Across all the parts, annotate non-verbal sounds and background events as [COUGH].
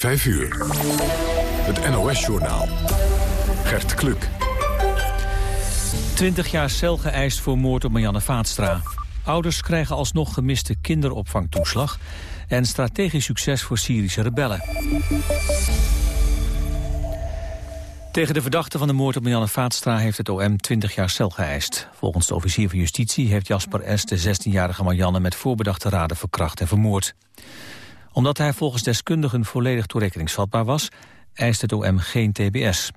5 uur. Het NOS-journaal. Gert Kluk. 20 jaar cel geëist voor moord op Marianne Vaatstra. Ouders krijgen alsnog gemiste kinderopvangtoeslag... en strategisch succes voor Syrische rebellen. Tegen de verdachte van de moord op Marianne Vaatstra heeft het OM 20 jaar cel geëist. Volgens de officier van justitie heeft Jasper S. de 16-jarige Marianne met voorbedachte raden verkracht en vermoord. Omdat hij volgens deskundigen volledig toerekeningsvatbaar was, eist het OM geen tbs.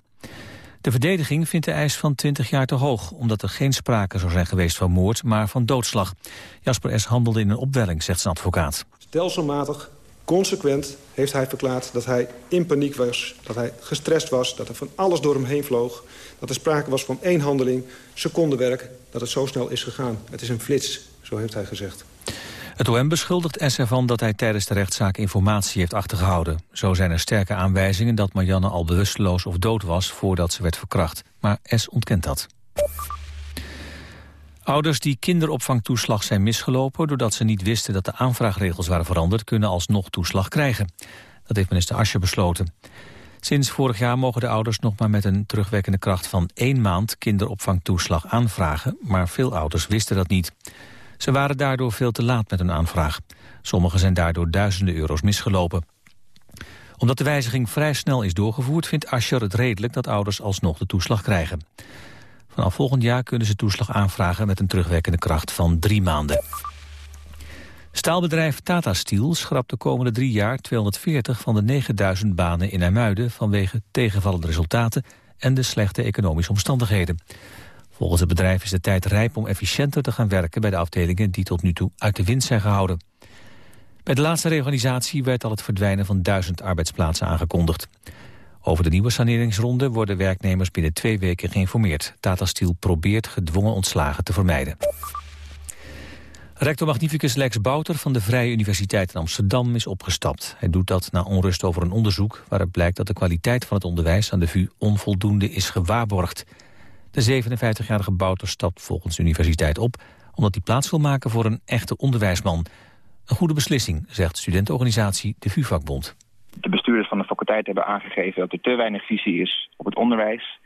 De verdediging vindt de eis van 20 jaar te hoog... omdat er geen sprake zou zijn geweest van moord, maar van doodslag. Jasper S. handelde in een opwelling, zegt zijn advocaat. Stelselmatig, consequent heeft hij verklaard dat hij in paniek was... dat hij gestrest was, dat er van alles door hem heen vloog... dat er sprake was van één handeling, secondenwerk, dat het zo snel is gegaan. Het is een flits, zo heeft hij gezegd. Het OM beschuldigt S ervan dat hij tijdens de rechtszaak informatie heeft achtergehouden. Zo zijn er sterke aanwijzingen dat Marianne al bewusteloos of dood was voordat ze werd verkracht. Maar S ontkent dat. Ouders die kinderopvangtoeslag zijn misgelopen... doordat ze niet wisten dat de aanvraagregels waren veranderd... kunnen alsnog toeslag krijgen. Dat heeft minister Asje besloten. Sinds vorig jaar mogen de ouders nog maar met een terugwerkende kracht van één maand kinderopvangtoeslag aanvragen, maar veel ouders wisten dat niet. Ze waren daardoor veel te laat met hun aanvraag. Sommigen zijn daardoor duizenden euro's misgelopen. Omdat de wijziging vrij snel is doorgevoerd... vindt Ascher het redelijk dat ouders alsnog de toeslag krijgen. Vanaf volgend jaar kunnen ze toeslag aanvragen... met een terugwerkende kracht van drie maanden. Staalbedrijf Tata Steel schrapt de komende drie jaar 240 van de 9000 banen in IJmuiden... vanwege tegenvallende resultaten en de slechte economische omstandigheden. Volgens het bedrijf is de tijd rijp om efficiënter te gaan werken bij de afdelingen die tot nu toe uit de wind zijn gehouden. Bij de laatste reorganisatie werd al het verdwijnen van duizend arbeidsplaatsen aangekondigd. Over de nieuwe saneringsronde worden werknemers binnen twee weken geïnformeerd. Tata Steel probeert gedwongen ontslagen te vermijden. Rector Magnificus Lex Bouter van de Vrije Universiteit in Amsterdam is opgestapt. Hij doet dat na onrust over een onderzoek waaruit blijkt dat de kwaliteit van het onderwijs aan de VU onvoldoende is gewaarborgd. De 57-jarige Bouter stapt volgens de universiteit op... omdat hij plaats wil maken voor een echte onderwijsman. Een goede beslissing, zegt studentenorganisatie de VU-vakbond. De bestuurders van de faculteit hebben aangegeven dat er te weinig visie is op het onderwijs.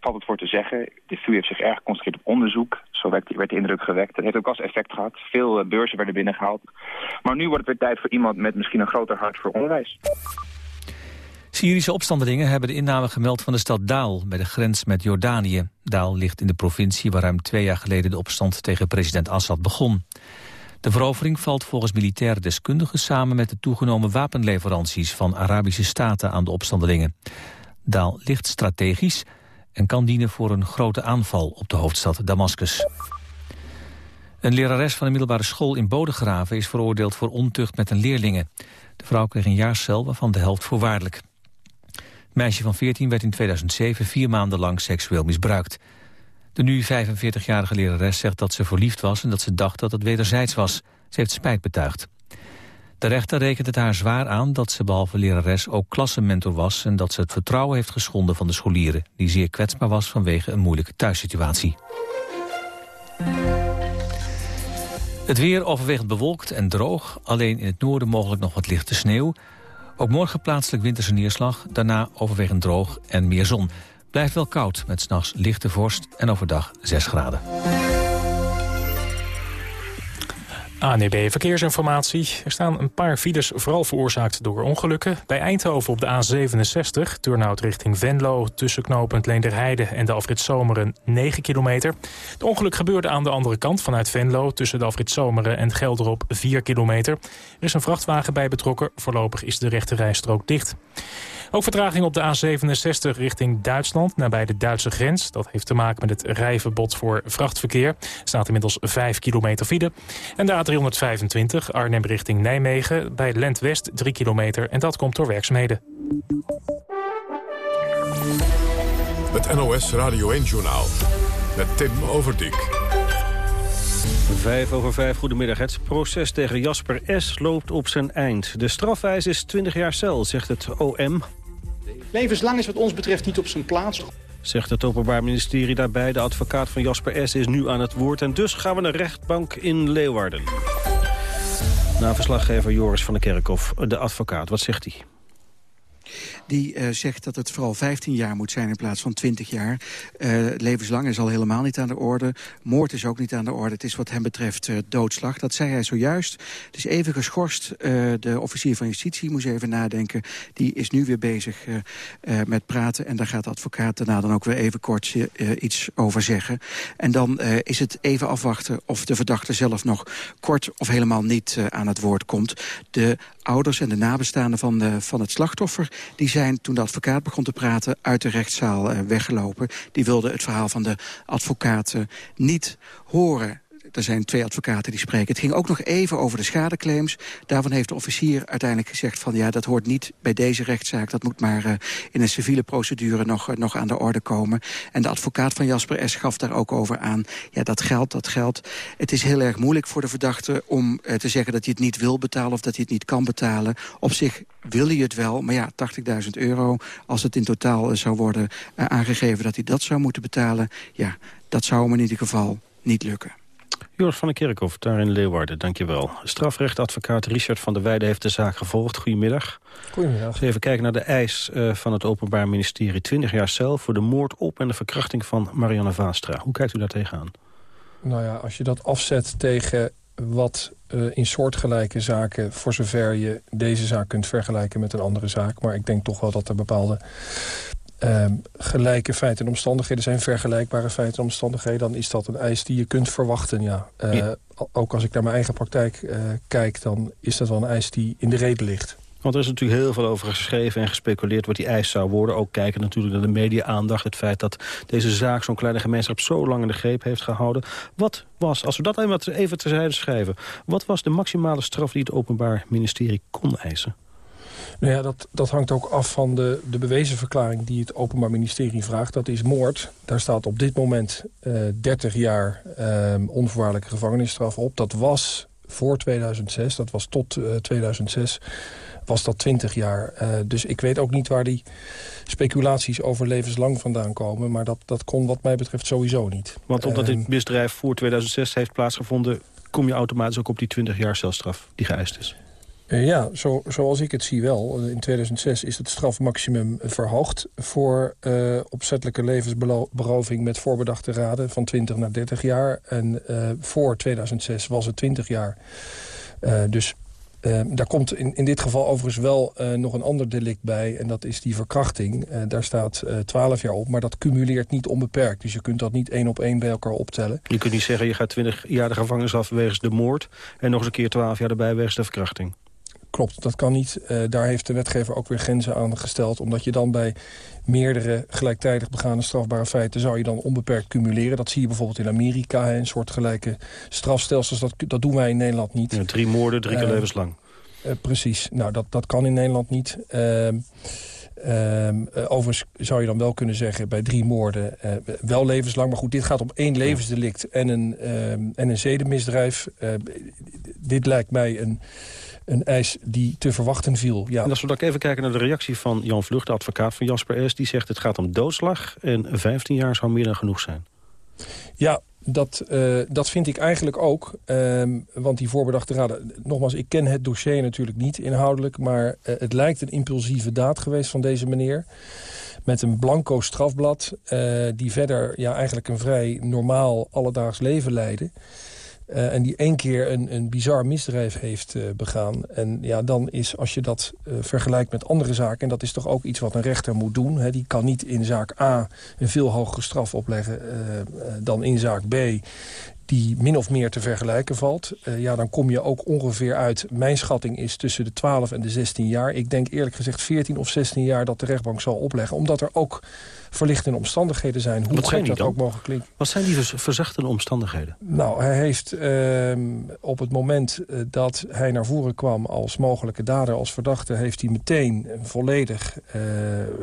Valt het voor te zeggen, de VU heeft zich erg geconcentreerd op onderzoek. Zo werd, de indruk gewekt. Dat heeft ook als effect gehad. Veel eh, beurzen werden binnengehaald. Maar nu wordt het weer tijd voor iemand met misschien een groter hart voor onderwijs. Syrische opstandelingen hebben de inname gemeld van de stad Daal... bij de grens met Jordanië. Daal ligt in de provincie waar ruim twee jaar geleden... de opstand tegen president Assad begon. De verovering valt volgens militaire deskundigen samen... met de toegenomen wapenleveranties van Arabische staten aan de opstandelingen. Daal ligt strategisch en kan dienen voor een grote aanval op de hoofdstad Damascus. Een lerares van een middelbare school in Bodegraven is veroordeeld voor ontucht met een leerlinge. De vrouw kreeg een jaarcel waarvan de helft voorwaardelijk meisje van 14 werd in 2007 vier maanden lang seksueel misbruikt. De nu 45-jarige lerares zegt dat ze verliefd was... en dat ze dacht dat het wederzijds was. Ze heeft spijt betuigd. De rechter rekent het haar zwaar aan dat ze behalve lerares ook klassenmentor was... en dat ze het vertrouwen heeft geschonden van de scholieren... die zeer kwetsbaar was vanwege een moeilijke thuissituatie. Het weer overwegend bewolkt en droog. Alleen in het noorden mogelijk nog wat lichte sneeuw. Ook morgen plaatselijk winterse neerslag, daarna overwegend droog en meer zon. Blijft wel koud, met s'nachts lichte vorst en overdag 6 graden. ANEB Verkeersinformatie. Er staan een paar files vooral veroorzaakt door ongelukken. Bij Eindhoven op de A67, Turnhout richting Venlo... tussen knooppunt Leenderheide en de afrit Zomeren 9 kilometer. Het ongeluk gebeurde aan de andere kant vanuit Venlo... tussen de afrit Zomeren en Gelderop 4 kilometer. Er is een vrachtwagen bij betrokken. Voorlopig is de rechte rijstrook dicht. Ook vertraging op de A67 richting Duitsland, nabij de Duitse grens. Dat heeft te maken met het rijverbod voor vrachtverkeer. Er staat inmiddels 5 kilometer file. En de A325 Arnhem richting Nijmegen, bij Lent West 3 kilometer. En dat komt door werkzaamheden. Het NOS Radio 1-journaal met Tim Overdijk. Vijf over vijf, goedemiddag. Het proces tegen Jasper S. loopt op zijn eind. De strafwijs is 20 jaar cel, zegt het OM. Levenslang is wat ons betreft niet op zijn plaats. Zegt het Openbaar Ministerie daarbij. De advocaat van Jasper S. is nu aan het woord. En dus gaan we naar rechtbank in Leeuwarden. Na verslaggever Joris van der Kerkhof, de advocaat. Wat zegt hij? Die uh, zegt dat het vooral 15 jaar moet zijn in plaats van 20 jaar. Uh, levenslang is al helemaal niet aan de orde. Moord is ook niet aan de orde. Het is wat hem betreft uh, doodslag. Dat zei hij zojuist. Het is even geschorst. de officier van justitie moest even nadenken. Die is nu weer bezig met praten. En daar gaat de advocaat daarna dan ook weer even kort iets over zeggen. En dan is het even afwachten of de verdachte zelf nog kort of helemaal niet aan het woord komt. De ouders en de nabestaanden van, van het slachtoffer... die zijn, toen de advocaat begon te praten, uit de rechtszaal uh, weggelopen. Die wilden het verhaal van de advocaat niet horen er zijn twee advocaten die spreken. Het ging ook nog even over de schadeclaims. Daarvan heeft de officier uiteindelijk gezegd van... ja, dat hoort niet bij deze rechtszaak. Dat moet maar uh, in een civiele procedure nog, uh, nog aan de orde komen. En de advocaat van Jasper S. gaf daar ook over aan. Ja, dat geldt, dat geldt. Het is heel erg moeilijk voor de verdachte om uh, te zeggen... dat hij het niet wil betalen of dat hij het niet kan betalen. Op zich wil hij het wel, maar ja, 80.000 euro... als het in totaal zou worden aangegeven dat hij dat zou moeten betalen... ja, dat zou hem in ieder geval niet lukken. Joris van der Kerkhoff, daar in Leeuwarden, dankjewel. Strafrechtadvocaat Richard van der Weijden heeft de zaak gevolgd. Goedemiddag. Goedemiddag. Dus even kijken naar de eis uh, van het Openbaar Ministerie. 20 jaar cel voor de moord op en de verkrachting van Marianne Vaastra. Hoe kijkt u daar tegenaan? Nou ja, als je dat afzet tegen wat uh, in soortgelijke zaken... voor zover je deze zaak kunt vergelijken met een andere zaak... maar ik denk toch wel dat er bepaalde uh, gelijke feiten en omstandigheden zijn, vergelijkbare feiten en omstandigheden... dan is dat een eis die je kunt verwachten, ja. Uh, ja. Ook als ik naar mijn eigen praktijk uh, kijk, dan is dat wel een eis die in de reden ligt. Want er is natuurlijk heel veel over geschreven en gespeculeerd wat die eis zou worden. Ook kijken natuurlijk naar de media-aandacht. Het feit dat deze zaak zo'n kleine gemeenschap zo lang in de greep heeft gehouden. Wat was, als we dat even, even terzijde schrijven... wat was de maximale straf die het Openbaar Ministerie kon eisen? Nou ja, dat, dat hangt ook af van de, de bewezen verklaring die het Openbaar Ministerie vraagt. Dat is moord. Daar staat op dit moment uh, 30 jaar uh, onvoorwaardelijke gevangenisstraf op. Dat was voor 2006, dat was tot uh, 2006, was dat 20 jaar. Dus ik weet ook niet waar die speculaties over levenslang vandaan komen. Maar dat, dat kon wat mij betreft sowieso niet. Want omdat dit misdrijf voor 2006 heeft plaatsgevonden... kom je automatisch ook op die 20 jaar celstraf die geëist is? Uh, ja, zo, zoals ik het zie wel. In 2006 is het strafmaximum verhoogd... voor uh, opzettelijke levensberoving met voorbedachte raden... van 20 naar 30 jaar. En voor 2006 was het 20 jaar. dus daar komt in, in dit geval overigens wel nog een ander delict bij... en dat is die verkrachting. daar staat 12 jaar op, maar dat cumuleert niet onbeperkt. Dus je kunt dat niet één op één bij elkaar optellen. Je kunt niet zeggen, je gaat 20 jaar de gevangenis af wegens de moord... en nog eens een keer 12 jaar erbij wegens de verkrachting. Klopt, dat kan niet. Uh, daar heeft de wetgever ook weer grenzen aan gesteld. Omdat je dan bij meerdere gelijktijdig begane strafbare feiten... zou je dan onbeperkt cumuleren. Dat zie je bijvoorbeeld in Amerika. Hè, een soort gelijke strafstelsels. Dat, dat doen wij in Nederland niet. Ja, drie moorden, drie keer uh, levenslang. Uh, precies. Nou, dat, dat kan in Nederland niet. Ehm, overigens zou je dan wel kunnen zeggen bij drie moorden wel levenslang. Maar goed, dit gaat om één levensdelict en een, ehm, en een zedenmisdrijf. dit lijkt mij een een eis die te verwachten viel. Ja. En als we dan even kijken naar de reactie van Jan Vlucht, de advocaat van Jasper S. Die zegt het gaat om doodslag en 15 jaar zou meer dan genoeg zijn. Ja, dat, uh, dat vind ik eigenlijk ook. Uh, want die voorbedachte raden... Nogmaals, ik ken het dossier natuurlijk niet inhoudelijk... maar uh, het lijkt een impulsieve daad geweest van deze meneer. Met een blanco strafblad... Uh, die verder ja, eigenlijk een vrij normaal alledaags leven leidde. Uh, en die één keer een, een bizar misdrijf heeft uh, begaan. En ja, dan is, als je dat uh, vergelijkt met andere zaken... en dat is toch ook iets wat een rechter moet doen... Hè, die kan niet in zaak A een veel hogere straf opleggen dan in zaak B die min of meer te vergelijken valt. Ja, dan kom je ook ongeveer uit... mijn schatting is tussen de 12 en de 16 jaar. Ik denk eerlijk gezegd 14 of 16 jaar dat de rechtbank zal opleggen. Omdat er ook verlichtende omstandigheden zijn. Hoe gek dat dan? ook mogen klinken. Wat zijn die verzachtende omstandigheden? Nou, hij heeft uh, op het moment uh, dat hij naar voren kwam als mogelijke dader, als verdachte... heeft hij meteen volledig uh,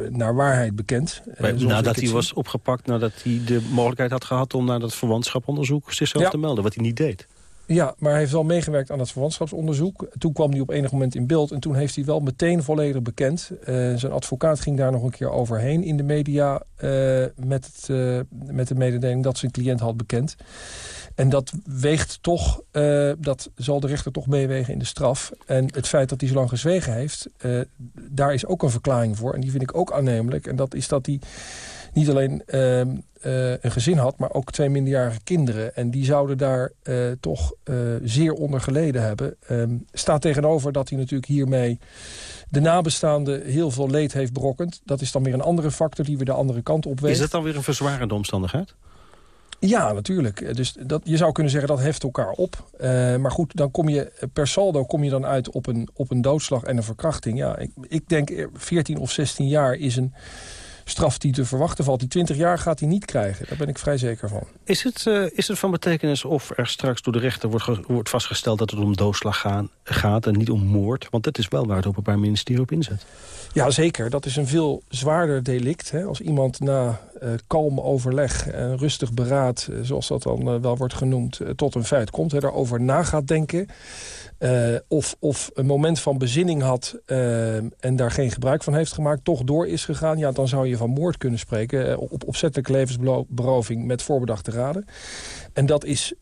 naar waarheid bekend. Bij, nadat hij was opgepakt, nadat hij de mogelijkheid had gehad... om naar dat verwantschaponderzoek zichzelf ja. te melden, wat hij niet deed. Ja, maar hij heeft wel meegewerkt aan het verwantschapsonderzoek. Toen kwam hij op enig moment in beeld en toen heeft hij wel meteen volledig bekend. Uh, zijn advocaat ging daar nog een keer overheen in de media... Uh, met, het, uh, met de mededeling dat zijn cliënt had bekend. En dat weegt toch, dat zal de rechter toch meewegen in de straf. En het feit dat hij zo lang gezwegen heeft, daar is ook een verklaring voor. En die vind ik ook aannemelijk. En dat is dat hij niet alleen uh, uh, een gezin had, maar ook twee minderjarige kinderen. En die zouden daar uh, toch zeer onder geleden hebben. Um, staat tegenover dat hij natuurlijk hiermee de nabestaanden heel veel leed heeft berokkend. Dat is dan weer een andere factor die we de andere kant op. Is dat dan weer een verzwarende omstandigheid? Ja, natuurlijk. Dus dat, je zou kunnen zeggen dat heft elkaar op. Uh, maar goed, dan kom je per saldo kom je dan uit op een, op een doodslag en een verkrachting. Ja, ik, ik denk 14 of 16 jaar is een straf die te verwachten valt. Die 20 jaar gaat hij niet krijgen. Daar ben ik vrij zeker van. Is het, uh, is het van betekenis of er straks door de rechter wordt, wordt vastgesteld... dat het om doodslag gaan, gaat en niet om moord? Want dat is wel waar het Openbaar Ministerie op inzet. Ja, zeker. Dat is een veel zwaarder delict. Hè? Als iemand na uh, kalm overleg en rustig beraad... Uh, zoals dat dan wel wordt genoemd, tot een feit komt... Hè, daarover na gaat denken... Of, of een moment van bezinning had en daar geen gebruik van heeft gemaakt... toch door is gegaan, ja, dan zou je van moord kunnen spreken... Op opzettelijke levensberoving met voorbedachte raden. En dat is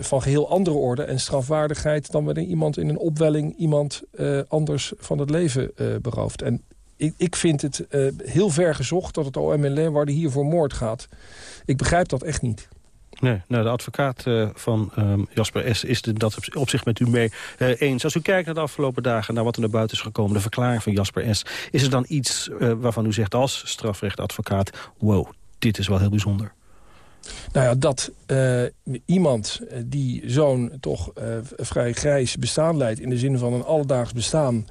van geheel andere orde en strafwaardigheid... dan wanneer iemand in een opwelling iemand anders van het leven berooft. En ik, ik vind het heel ver gezocht dat het OM in Leeuwarden hier voor moord gaat. Ik begrijp dat echt niet. Nee, nou, de advocaat uh, van um, Jasper S. is dat op, zich met u mee uh, eens. Als u kijkt naar de afgelopen dagen, naar wat er naar buiten is gekomen... de verklaring van Jasper S., is er dan iets uh, waarvan u zegt als strafrechtadvocaat... wow, dit is wel heel bijzonder? Nou ja, dat uh, iemand die zo'n toch uh, vrij grijs bestaan leidt... in de zin van een alledaags bestaan...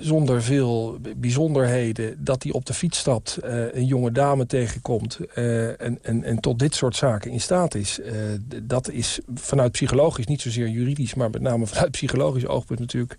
Zonder veel bijzonderheden, dat hij op de fiets stapt... een jonge dame tegenkomt en, en, en tot dit soort zaken in staat is. dat is vanuit psychologisch, niet zozeer juridisch... maar met name vanuit psychologisch oogpunt natuurlijk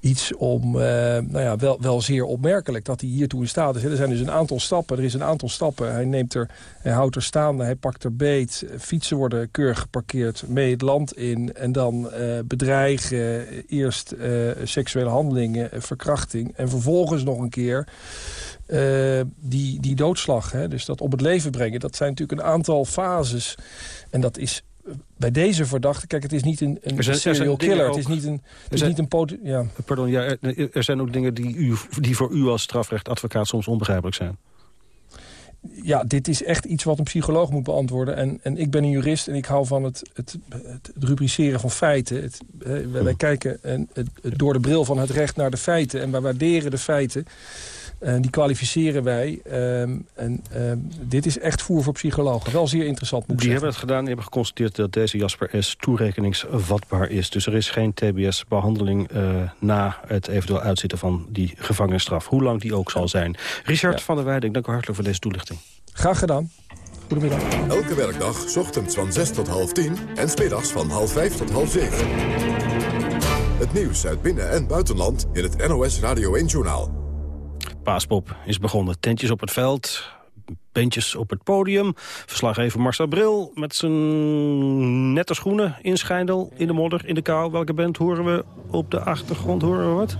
iets om... nou ja, wel, wel zeer opmerkelijk dat hij hiertoe in staat is. Er zijn dus een aantal stappen, er is een aantal stappen. Hij neemt er hij houdt er staande, hij pakt er beet. Fietsen worden keurig geparkeerd, mee het land in. En dan uh, bedreigen, eerst uh, seksuele handelingen, verkrachting. En vervolgens nog een keer uh, die, die doodslag. Hè? Dus dat op het leven brengen. Dat zijn natuurlijk een aantal fases. En dat is bij deze verdachte, kijk, het is niet een, een er zijn, serial killer. Ook, het is niet een, het is zijn, niet een ja. Pardon, ja, er, er zijn ook dingen die, u, die voor u als strafrechtadvocaat soms onbegrijpelijk zijn ja, dit is echt iets wat een psycholoog moet beantwoorden. En, en ik ben een jurist en ik hou van het, het, het, rubriceren van feiten. Het, wij, wij kijken en, het, door de bril van het recht naar de feiten. En wij waarderen de feiten. En die kwalificeren wij. Um, en um, dit is echt voer voor psychologen. Wel zeer interessant, moet Die hebben het gedaan. Die hebben geconstateerd dat deze Jasper S. toerekeningsvatbaar is. Dus er is geen TBS-behandeling uh, na het eventueel uitzitten van die gevangenisstraf. Hoe lang die ook zal zijn. Richard ja. van der Weijden, dank u hartelijk voor deze toelichting. Graag gedaan. Goedemiddag. Elke werkdag, ochtends van 6 tot half 10 en smiddags van half 5 tot half 7. Het nieuws uit binnen- en buitenland in het NOS Radio 1-journaal. Paaspop is begonnen. Tentjes op het veld, bandjes op het podium. Verslaggever Marcel Bril met zijn nette schoenen in Schijndel, in de modder, in de kou. Welke band horen we op de achtergrond? Horen we wat?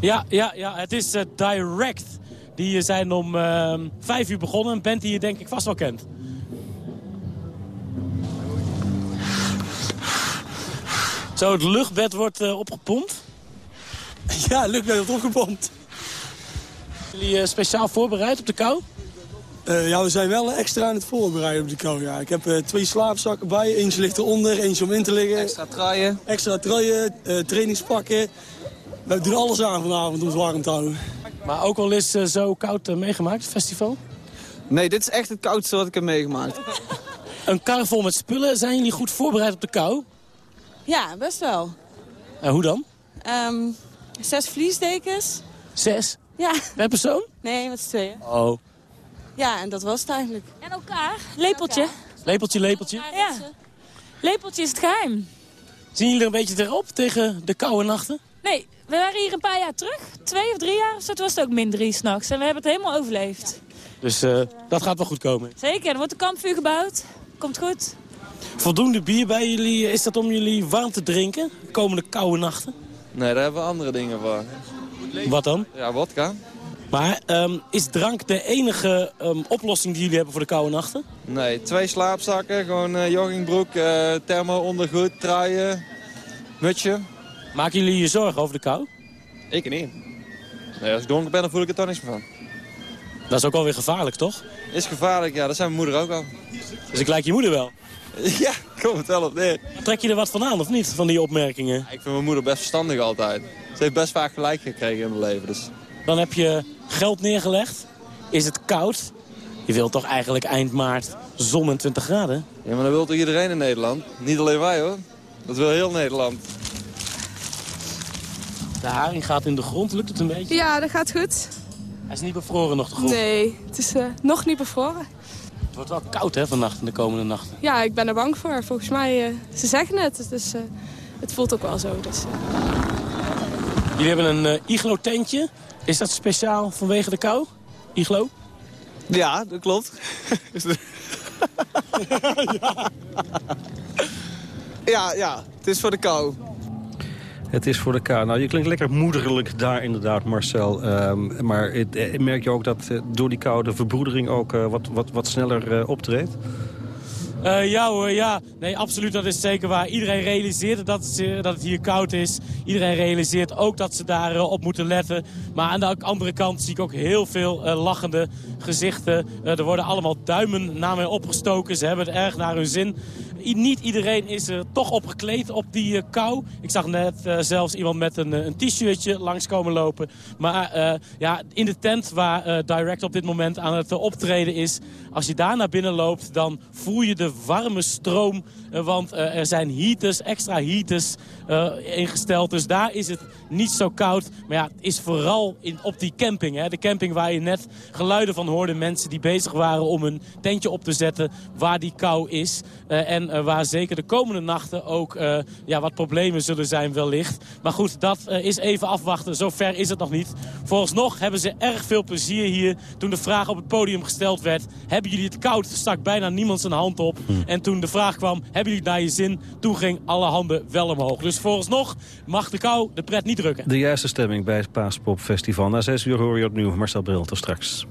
Ja, ja, ja het is uh, Direct. Die zijn om uh, vijf uur begonnen. Een band die je denk ik vast wel kent. Zo, het luchtbed wordt uh, opgepompt. Ja, het luchtbed wordt opgepompt. Jullie uh, speciaal voorbereid op de kou? Uh, ja, we zijn wel extra aan het voorbereiden op de kou. Ja. Ik heb uh, twee slaapzakken bij. Eentje ligt eronder, eentje om in te liggen. Extra truien. Extra truien, trainingspakken. We doen alles aan vanavond om het warm te houden. Maar ook al eens zo koud meegemaakt, het festival? Nee, dit is echt het koudste wat ik heb meegemaakt. [LAUGHS] Een kar vol met spullen. Zijn jullie goed voorbereid op de kou? Ja, best wel. En hoe dan? Um, zes vliesdekens. Zes? Ja. Per persoon? Nee, met z'n tweeën. Oh. Ja, en dat was het eigenlijk. En elkaar. Lepeltje. Elkaar. Lepeltje, lepeltje. Ja. Lepeltje is het geheim. Zien jullie er een beetje erop tegen de koude nachten? Nee, we waren hier een paar jaar terug. Twee of drie jaar. Zo was het ook min drie s'nachts. En we hebben het helemaal overleefd. Dus uh, dat gaat wel goed komen? Zeker. Er wordt een kampvuur gebouwd. Komt goed. Voldoende bier bij jullie, is dat om jullie warm te drinken? De komende koude nachten? Nee, daar hebben we andere dingen voor. Wat dan? Ja, vodka. Maar um, is drank de enige um, oplossing die jullie hebben voor de koude nachten? Nee, twee slaapzakken, gewoon uh, joggingbroek, uh, thermo ondergoed, truien, mutsje. Maken jullie je zorgen over de kou? Ik niet. Nee, als ik dronken ben, dan voel ik er toch niks meer van. Dat is ook alweer gevaarlijk, toch? Is gevaarlijk, ja. Dat zijn mijn moeder ook al. Dus ik lijk je moeder wel? [LAUGHS] ja, kom het wel op neer. Trek je er wat van aan, of niet, van die opmerkingen? Ik vind mijn moeder best verstandig altijd. Ze heeft best vaak gelijk gekregen in mijn leven, dus... Dan heb je geld neergelegd. Is het koud? Je wilt toch eigenlijk eind maart zon en 20 graden? Ja, maar dat wil toch iedereen in Nederland? Niet alleen wij, hoor. Dat wil heel Nederland. De haring gaat in de grond. Lukt het een beetje? Ja, dat gaat goed. Hij is niet bevroren nog, de grond? Nee, het is uh, nog niet bevroren. Het wordt wel koud, hè, vannacht en de komende nachten. Ja, ik ben er bang voor. Volgens mij, uh, ze zeggen het. Dus uh, het voelt ook wel zo. Dus, Jullie hebben een iglo-tentje. Is dat speciaal vanwege de kou? Iglo? Ja, dat klopt. [LAUGHS] ja. ja, ja, het is voor de kou. Het is voor de kou. Nou, je klinkt lekker moederlijk daar inderdaad, Marcel. Um, maar het, merk je ook dat uh, door die kou de verbroedering ook uh, wat, wat, wat sneller optreedt? Uh, ja hoor, ja. Nee, absoluut, dat is zeker waar. Iedereen realiseert dat het, dat het hier koud is. Iedereen realiseert ook dat ze daarop uh, op moeten letten. Maar aan de andere kant zie ik ook heel veel lachende gezichten. er worden allemaal duimen naar mij opgestoken. Ze hebben het erg naar hun zin. Niet iedereen is er toch op gekleed op die kou. Ik zag net zelfs iemand met een, een t-shirtje langskomen lopen. Maar ja, in de tent waar Direct op dit moment aan het optreden is... als je daar naar binnen loopt, dan voel je de warme stroom. Want er zijn heaters, extra heaters ingesteld. Dus daar is het niet zo koud. Maar ja, het is vooral in, op die camping. Hè? De camping waar je net geluiden van hoorde. Mensen die bezig waren om een tentje op te zetten waar die kou is. Uh, en uh, waar zeker de komende nachten ook ja, wat problemen zullen zijn wellicht. Maar goed, dat is even afwachten. Zover is het nog niet. Vooralsnog hebben ze erg veel plezier hier. Toen de vraag op het podium gesteld werd... hebben jullie het koud? Stak bijna niemand zijn hand op. Hm. En toen de vraag kwam, hebben jullie naar je zin? Toen ging alle handen wel omhoog. Dus vooralsnog mag de kou de pret niet De juiste stemming bij het Paaspop Festival. Na zes uur hoor je opnieuw Marcel Bril. Tot straks.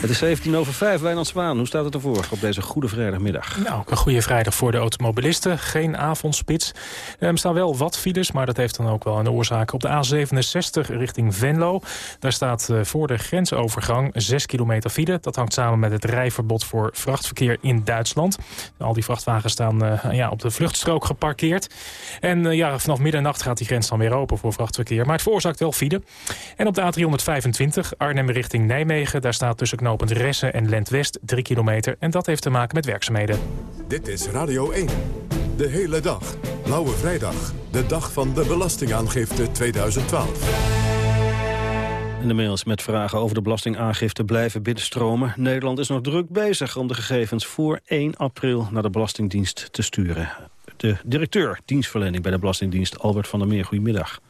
Het is 17 over 5, Wijnand Zwaan. Hoe staat het ervoor op deze goede vrijdagmiddag? Nou, een goede vrijdag voor de automobilisten. Geen avondspits. Er staan wel wat files, maar dat heeft dan ook wel een oorzaak. Op de A67 richting Venlo. Daar staat uh, voor de grensovergang 6 kilometer file. Dat hangt samen met het rijverbod voor vrachtverkeer in Duitsland. Al die vrachtwagens staan uh, ja, op de vluchtstrook geparkeerd. En uh, ja, vanaf middernacht gaat die grens dan weer open voor vrachtverkeer. Maar het veroorzaakt wel file. En op de A325 Arnhem richting Nijmegen. Daar staat tussen knooppunt Ressen en Lent-West 3 kilometer. En dat heeft te maken met werkzaamheden. Dit is Radio 1. De hele dag. Blauwe Vrijdag. De dag van de belastingaangifte 2012. En de mails met vragen over de belastingaangifte blijven binnenstromen. Nederland is nog druk bezig om de gegevens voor 1 april naar de Belastingdienst te sturen. De directeur dienstverlening bij de Belastingdienst, Albert van der Meer, goedemiddag.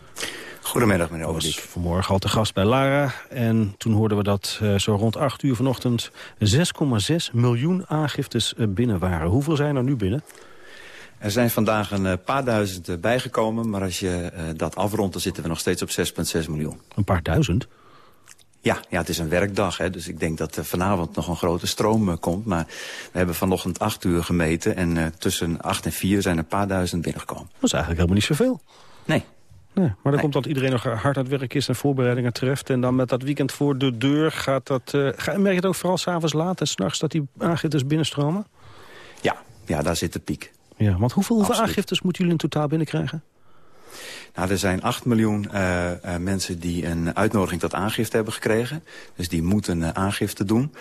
Goedemiddag, meneer was vanmorgen al te gast bij Lara. En toen hoorden we dat uh, zo rond 8 uur vanochtend 6,6 miljoen aangiftes uh, binnen waren. Hoeveel zijn er nu binnen? Er zijn vandaag een uh, paar duizend bijgekomen. Maar als je dat afrondt, dan zitten we nog steeds op 6,6 miljoen. Een paar duizend? Ja, ja, het is een werkdag. Hè, dus ik denk dat uh, vanavond nog een grote stroom uh, komt. Maar we hebben vanochtend 8 uur gemeten. En tussen 8 en 4 zijn er een paar duizend binnengekomen. Dat is eigenlijk helemaal niet zoveel. Nee. Nee, maar dan nee. komt dat iedereen nog hard aan het werk is en voorbereidingen treft. En dan met dat weekend voor de deur gaat dat... Uh, ga, merk je het ook vooral s'avonds laat en s'nachts dat die aangiftes binnenstromen? Ja, ja, daar zit de piek. Ja, want hoeveel, hoeveel aangiftes moeten jullie in totaal binnenkrijgen? Nou, er zijn 8 miljoen uh, uh, mensen die een uitnodiging tot aangifte hebben gekregen. Dus die moeten uh, aangifte doen.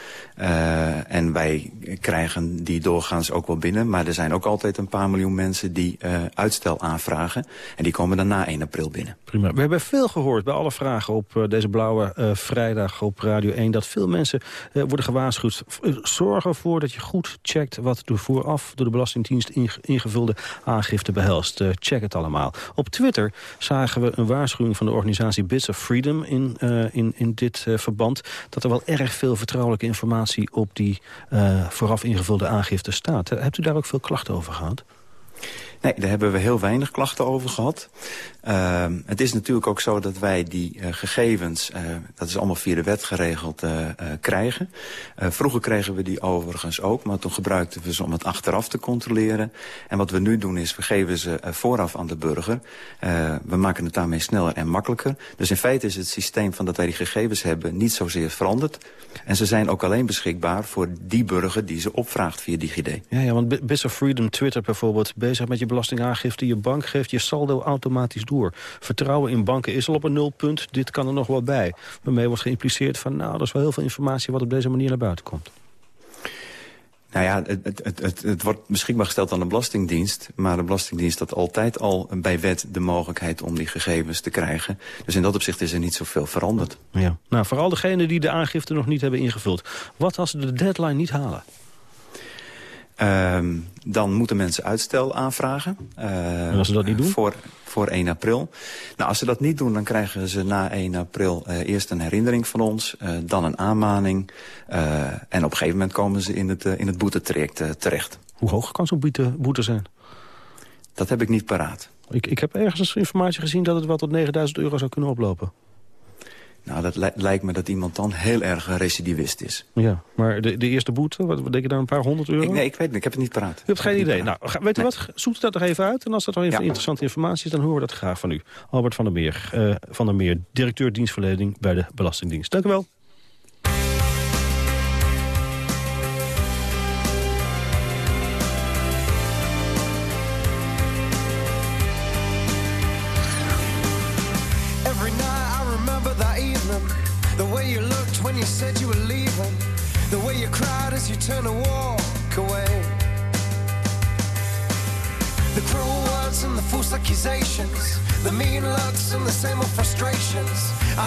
en wij krijgen die doorgaans ook wel binnen. Maar er zijn ook altijd een paar miljoen mensen die uitstel aanvragen. En die komen dan na 1 april binnen. Prima. We hebben veel gehoord bij alle vragen op deze blauwe vrijdag op Radio 1... dat veel mensen worden gewaarschuwd. Zorg ervoor dat je goed checkt wat de vooraf door de Belastingdienst ingevulde aangifte behelst. check het allemaal. Op Twitter zagen we een waarschuwing van de organisatie Bits of Freedom in, in, in dit verband. Dat er wel erg veel vertrouwelijke informatie op die vooraf ingevulde aangifte staat. Hebt u daar ook veel klachten over gehad? Nee, daar hebben we heel weinig klachten over gehad. Uh, het is natuurlijk ook zo dat wij die uh, gegevens, uh, dat is allemaal via de wet geregeld, uh, krijgen. vroeger kregen we die overigens ook, maar toen gebruikten we ze om het achteraf te controleren. En wat we nu doen is, we geven ze vooraf aan de burger. we maken het daarmee sneller en makkelijker. Dus in feite is het systeem van dat wij die gegevens hebben niet zozeer veranderd. En ze zijn ook alleen beschikbaar voor die burger die ze opvraagt via DigiD. Ja, ja want Bits of Freedom Twitter bijvoorbeeld bezig met je belastingaangifte. Je bank geeft je saldo automatisch door. Vertrouwen in banken is al op een nulpunt. Dit kan er nog wel bij. Waarmee wordt geïmpliceerd van... nou, er is wel heel veel informatie wat op deze manier naar buiten komt. Nou ja, het, het, het, het, wordt beschikbaar gesteld aan de Belastingdienst. Maar de Belastingdienst had altijd al bij wet de mogelijkheid om die gegevens te krijgen. Dus in dat opzicht is er niet zoveel veranderd. Ja. Nou, vooral degenen die de aangifte nog niet hebben ingevuld. Wat als ze de deadline niet halen? Um, dan moeten mensen uitstel aanvragen. Uh, en als ze dat niet doen? Voor, voor 1 april. Nou, als ze dat niet doen, dan krijgen ze na 1 april uh, eerst een herinnering van ons. Uh, dan een aanmaning. en op een gegeven moment komen ze in het, in het boetetraject terecht. Hoe hoog kan zo'n boete, boete zijn? Dat heb ik niet paraat. Ik, ik heb ergens informatie gezien dat het wel tot 9000 euro zou kunnen oplopen. Nou, dat lijkt me dat iemand dan heel erg recidivist is. Ja, maar de, de eerste boete, wat, denk je daar, een paar honderd euro? Ik, nee, ik weet niet, ik heb het niet paraat. U hebt geen idee. Nou, weet u wat, zoekt dat er even uit. En als dat nog even interessante informatie is, dan horen we dat graag van u. Albert van der Meer, uh, van der Meer directeur dienstverlening bij de Belastingdienst. Dank u wel.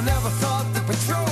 I never thought the we'd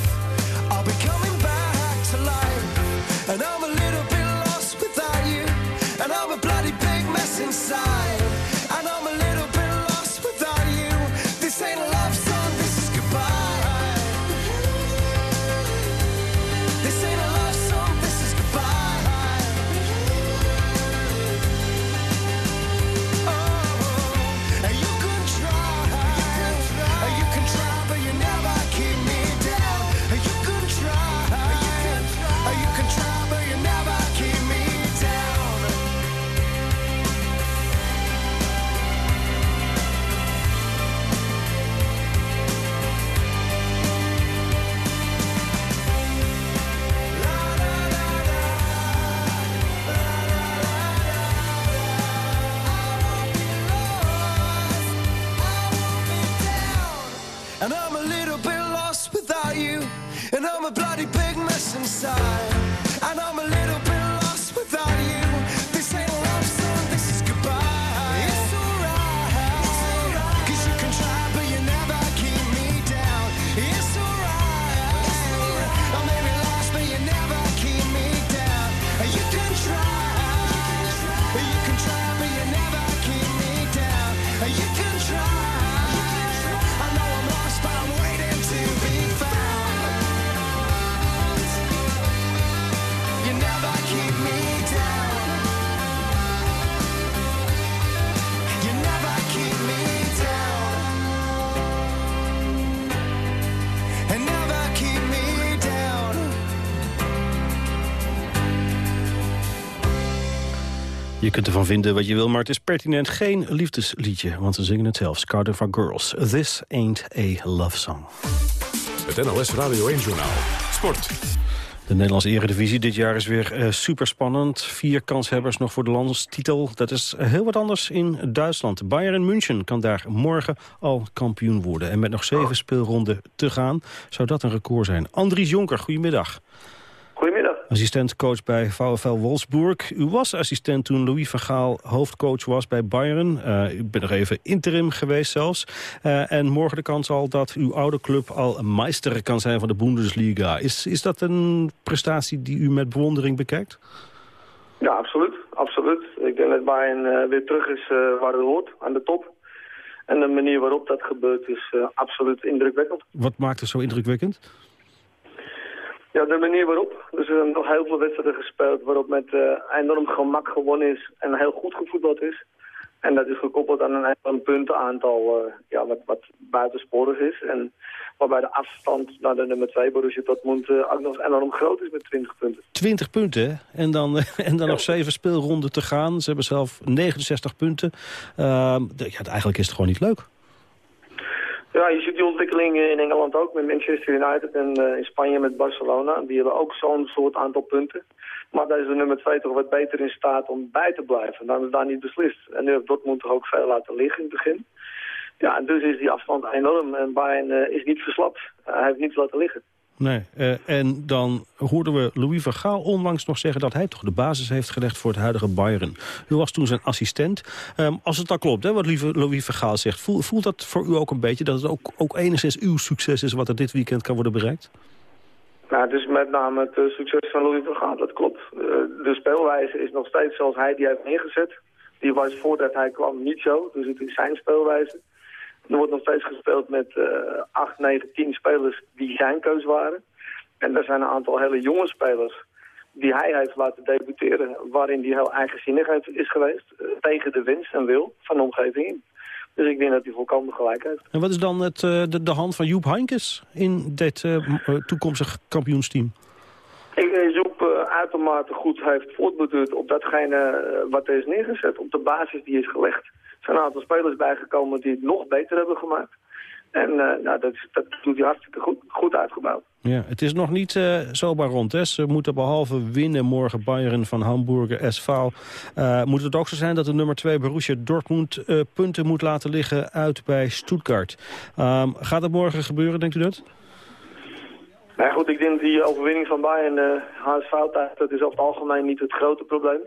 Inside. Je kunt ervan vinden wat je wil, maar het is pertinent geen liefdesliedje. Want ze zingen het zelf, Scouting for Girls. This ain't a love song. Het NLS Radio 1-journaal. Sport. De Nederlandse eredivisie dit jaar is weer uh, superspannend. Vier kanshebbers nog voor de landstitel. Dat is heel wat anders in Duitsland. Bayern München kan daar morgen al kampioen worden. En met nog zeven speelronden te gaan zou dat een record zijn. Andries Jonker, goedemiddag. Assistentcoach bij VfL Wolfsburg. U was assistent toen Louis van Gaal hoofdcoach was bij Bayern. Uh, u bent nog even interim geweest zelfs. Uh, en morgen de kans al dat uw oude club al meester kan zijn van de Bundesliga. Is, is dat een prestatie die u met bewondering bekijkt? Ja, absoluut. absoluut. Ik denk dat Bayern uh, weer terug is waar het hoort, aan de top. En de manier waarop dat gebeurt is absoluut indrukwekkend. Wat maakt het zo indrukwekkend? Ja, de manier waarop. Dus er zijn nog heel veel wedstrijden gespeeld waarop met uh, enorm gemak gewonnen is en heel goed gevoetbald is. En dat is gekoppeld aan een enorm puntenaantal uh, ja, wat, wat buitensporig is. En waarbij de afstand naar de nummer 2 Borussia Dortmund uh, ook nog enorm groot is met 20 punten. 20 punten en dan, [LAUGHS] en dan ja. nog 7 speelronden te gaan. Ze hebben zelf 69 punten. ja, eigenlijk is het gewoon niet leuk. Ja, je ziet die in Engeland ook met Manchester United en uh, in Spanje met Barcelona. Die hebben ook zo'n soort aantal punten. Maar daar is de nummer 2 toch wat beter in staat om bij te blijven. Dan is daar niet beslist. En nu heeft Dortmund toch ook veel laten liggen in het begin. Ja, en dus is die afstand enorm. En Bayern uh, is niet verslapt. Hij heeft niets laten liggen. Nee, uh, en dan hoorden we Louis van Gaal onlangs nog zeggen... dat hij toch de basis heeft gelegd voor het huidige Bayern. U was toen zijn assistent. Um, als het dan klopt, hè, wat Louis van Gaal zegt... Voelt, voelt dat voor u ook een beetje dat het ook, ook enigszins uw succes is... wat er dit weekend kan worden bereikt? Nou, het is met name het uh, succes van Louis van Gaal, dat klopt. Uh, de speelwijze is nog steeds zoals hij die heeft neergezet. Die was voordat hij kwam niet zo, dus het is zijn speelwijze. Er wordt nog steeds gespeeld met uh, 8, 9, 10 spelers die zijn keus waren. En er zijn een aantal hele jonge spelers die hij heeft laten debuteren... waarin hij heel eigenzinnig is geweest uh, tegen de wens en wil van de omgeving in. Dus ik denk dat hij volkomen gelijk heeft. En wat is dan het, uh, de, de, hand van Joep Heinkes in dit uh, toekomstig kampioensteam? Ik denk Joep uh, uitermate goed heeft voortbeduurd op datgene wat er is neergezet. Op de basis die is gelegd. Er zijn een aantal spelers bijgekomen die het nog beter hebben gemaakt. En uh, nou, dat, dat doet hij hartstikke goed, goed uitgebouwd. Ja, het is nog niet uh, zomaar rond. Hè. Ze moeten behalve winnen morgen Bayern van Hamburger SV... Uh, moet het ook zo zijn dat de nummer 2 Borussia Dortmund punten moet laten liggen uit bij Stuttgart. Um, gaat dat morgen gebeuren, denkt u dat? Nou goed, ik denk die overwinning van Bayern, HSV, dat is over het algemeen niet het grote probleem.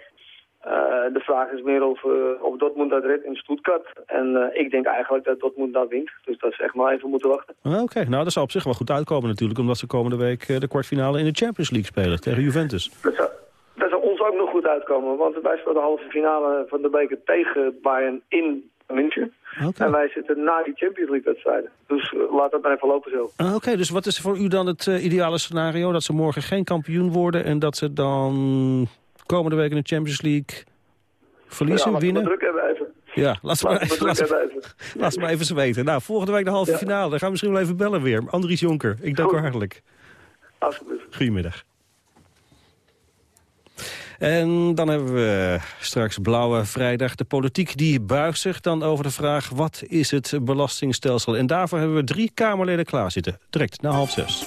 Uh, de vraag is meer of, uh, of Dortmund dat redt in Stuttgart. En uh, ik denk eigenlijk dat Dortmund dat wint. Dus dat is echt maar even moeten wachten. Oké, okay. nou dat zal op zich wel goed uitkomen natuurlijk. Omdat ze komende week de kwartfinale in de Champions League spelen tegen Juventus. Dat zou, dat zou ons ook nog goed uitkomen. Want wij spelen de halve finale van de beker tegen Bayern in München. Okay. En wij zitten na die Champions League wedstrijden. Dus laat dat maar even lopen zo. Oké, okay, dus wat is voor u dan het ideale scenario? Dat ze morgen geen kampioen worden en dat ze dan komende week in de Champions League verliezen, ja, winnen? druk hebben even. Ja, laat ze maar, even, laat, even. laat maar even weten. Nou, volgende week de halve ja. finale. Dan gaan we misschien wel even bellen weer. Andries Jonker, ik dank u hartelijk. Alsjeblieft. Goedemiddag. En dan hebben we straks Blauwe Vrijdag. De politiek die buigt zich dan over de vraag... wat is het belastingstelsel? En daarvoor hebben we drie Kamerleden klaarzitten. Direct na half zes.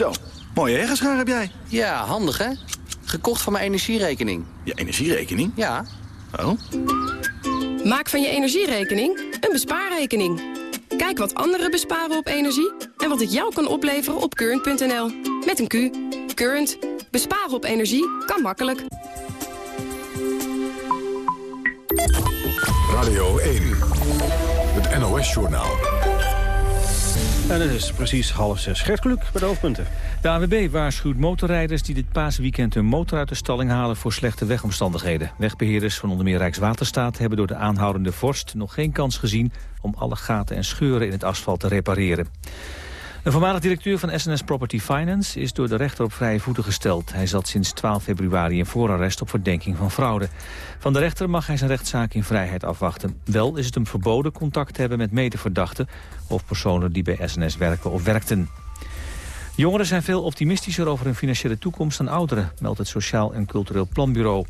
Zo, Mooie ergenschaar heb jij. Ja, handig hè? Gekocht van mijn energierekening. Je energierekening? Ja. Oh. Maak van je energierekening een bespaarrekening. Kijk wat anderen besparen op energie en wat het jou kan opleveren op current.nl. Met een Q. Current. Besparen op energie kan makkelijk. Radio 1. Het NOS-journaal. En het is precies half zes. Gert Kluk bij de hoofdpunten. De AWB waarschuwt motorrijders die dit paasweekend hun motor uit de stalling halen voor slechte wegomstandigheden. Wegbeheerders van onder meer Rijkswaterstaat hebben door de aanhoudende vorst nog geen kans gezien om alle gaten en scheuren in het asfalt te repareren. Een voormalig directeur van SNS Property Finance is door de rechter op vrije voeten gesteld. Hij zat sinds 12 februari in voorarrest op verdenking van fraude. Van de rechter mag hij zijn rechtszaak in vrijheid afwachten. Wel is het hem verboden contact te hebben met medeverdachten... of personen die bij SNS werken of werkten. Jongeren zijn veel optimistischer over hun financiële toekomst dan ouderen... meldt het Sociaal en Cultureel Planbureau.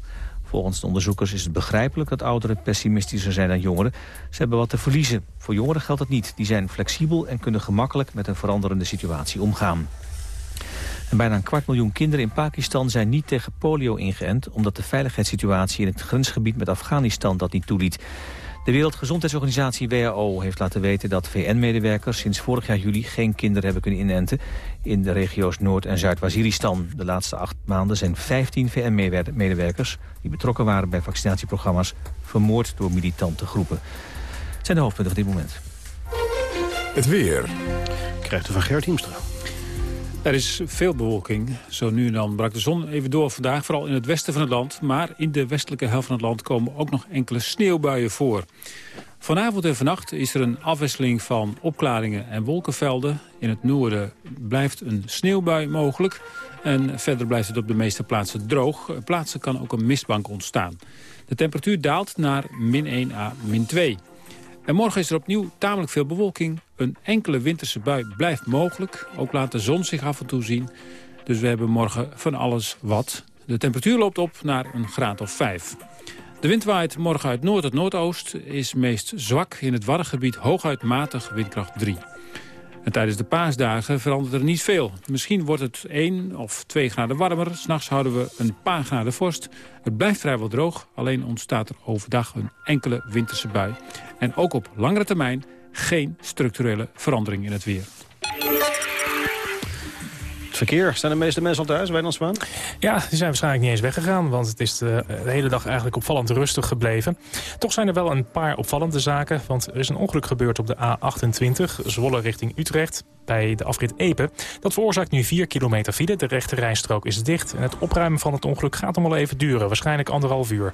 Volgens de onderzoekers is het begrijpelijk dat ouderen pessimistischer zijn dan jongeren. Ze hebben wat te verliezen. Voor jongeren geldt dat niet. Die zijn flexibel en kunnen gemakkelijk met een veranderende situatie omgaan. Bijna een kwart miljoen kinderen in Pakistan zijn niet tegen polio ingeënt... omdat de veiligheidssituatie in het grensgebied met Afghanistan dat niet toeliet. De Wereldgezondheidsorganisatie WHO heeft laten weten dat VN-medewerkers sinds vorig jaar juli geen kinderen hebben kunnen inenten in de regio's Noord- en Zuid-Waziristan. De laatste acht maanden zijn 15 VN-medewerkers die betrokken waren bij vaccinatieprogramma's vermoord door militante groepen. Het zijn de hoofdpunten van dit moment. Het weer. Krijgt u van Gert Hiemstra. Er is veel bewolking. Zo nu en dan brak de zon even door vandaag, vooral in het westen van het land. Maar in de westelijke helft van het land komen ook nog enkele sneeuwbuien voor. Vanavond en vannacht is er een afwisseling van opklaringen en wolkenvelden. In het noorden blijft een sneeuwbui mogelijk. En verder blijft het op de meeste plaatsen droog. Plaatsen kan ook een mistbank ontstaan. De temperatuur daalt naar min 1 à min 2. En morgen is er opnieuw tamelijk veel bewolking. Een enkele winterse bui blijft mogelijk. Ook laat de zon zich af en toe zien. Dus we hebben morgen van alles wat. De temperatuur loopt op naar een graad of 5. De wind waait morgen uit noord tot noordoost. Is meest zwak in het Waddengebied hooguit matig windkracht 3. En tijdens de paasdagen verandert er niet veel. Misschien wordt het 1 of 2 graden warmer. S'nachts houden we een paar graden vorst. Het blijft vrijwel droog, alleen ontstaat er overdag een enkele winterse bui. En ook op langere termijn geen structurele verandering in het weer. Verkeer, zijn de meeste mensen al thuis, Wijnand Zwaan? Ja, die zijn waarschijnlijk niet eens weggegaan, want het is de, de, hele dag eigenlijk opvallend rustig gebleven. Toch zijn er wel een paar opvallende zaken, want er is een ongeluk gebeurd op de A28, Zwolle richting Utrecht, bij de afrit Epe. Dat veroorzaakt nu 4 kilometer file, de rechte rijstrook is dicht en het opruimen van het ongeluk gaat allemaal even duren, waarschijnlijk anderhalf uur.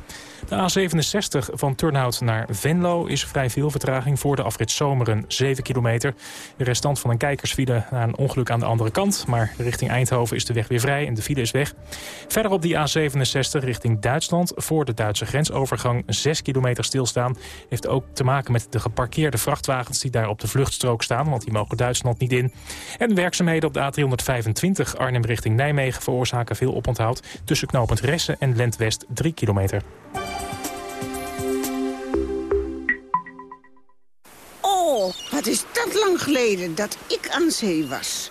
De A67 van Turnhout naar Venlo is vrij veel vertraging voor de afrit Zomeren, 7 kilometer. De restant van een kijkersfile na een ongeluk aan de andere kant, maar richting Eindhoven is de weg weer vrij en de file is weg. Verder op die A67 richting Duitsland voor de Duitse grensovergang 6 kilometer stilstaan. Heeft ook te maken met de geparkeerde vrachtwagens die daar op de vluchtstrook staan, want die mogen Duitsland niet in. En werkzaamheden op de A325 Arnhem richting Nijmegen veroorzaken veel oponthoud tussen knooppunt Ressen en Lentwest 3 kilometer. Oh, wat is dat lang geleden dat ik aan zee was.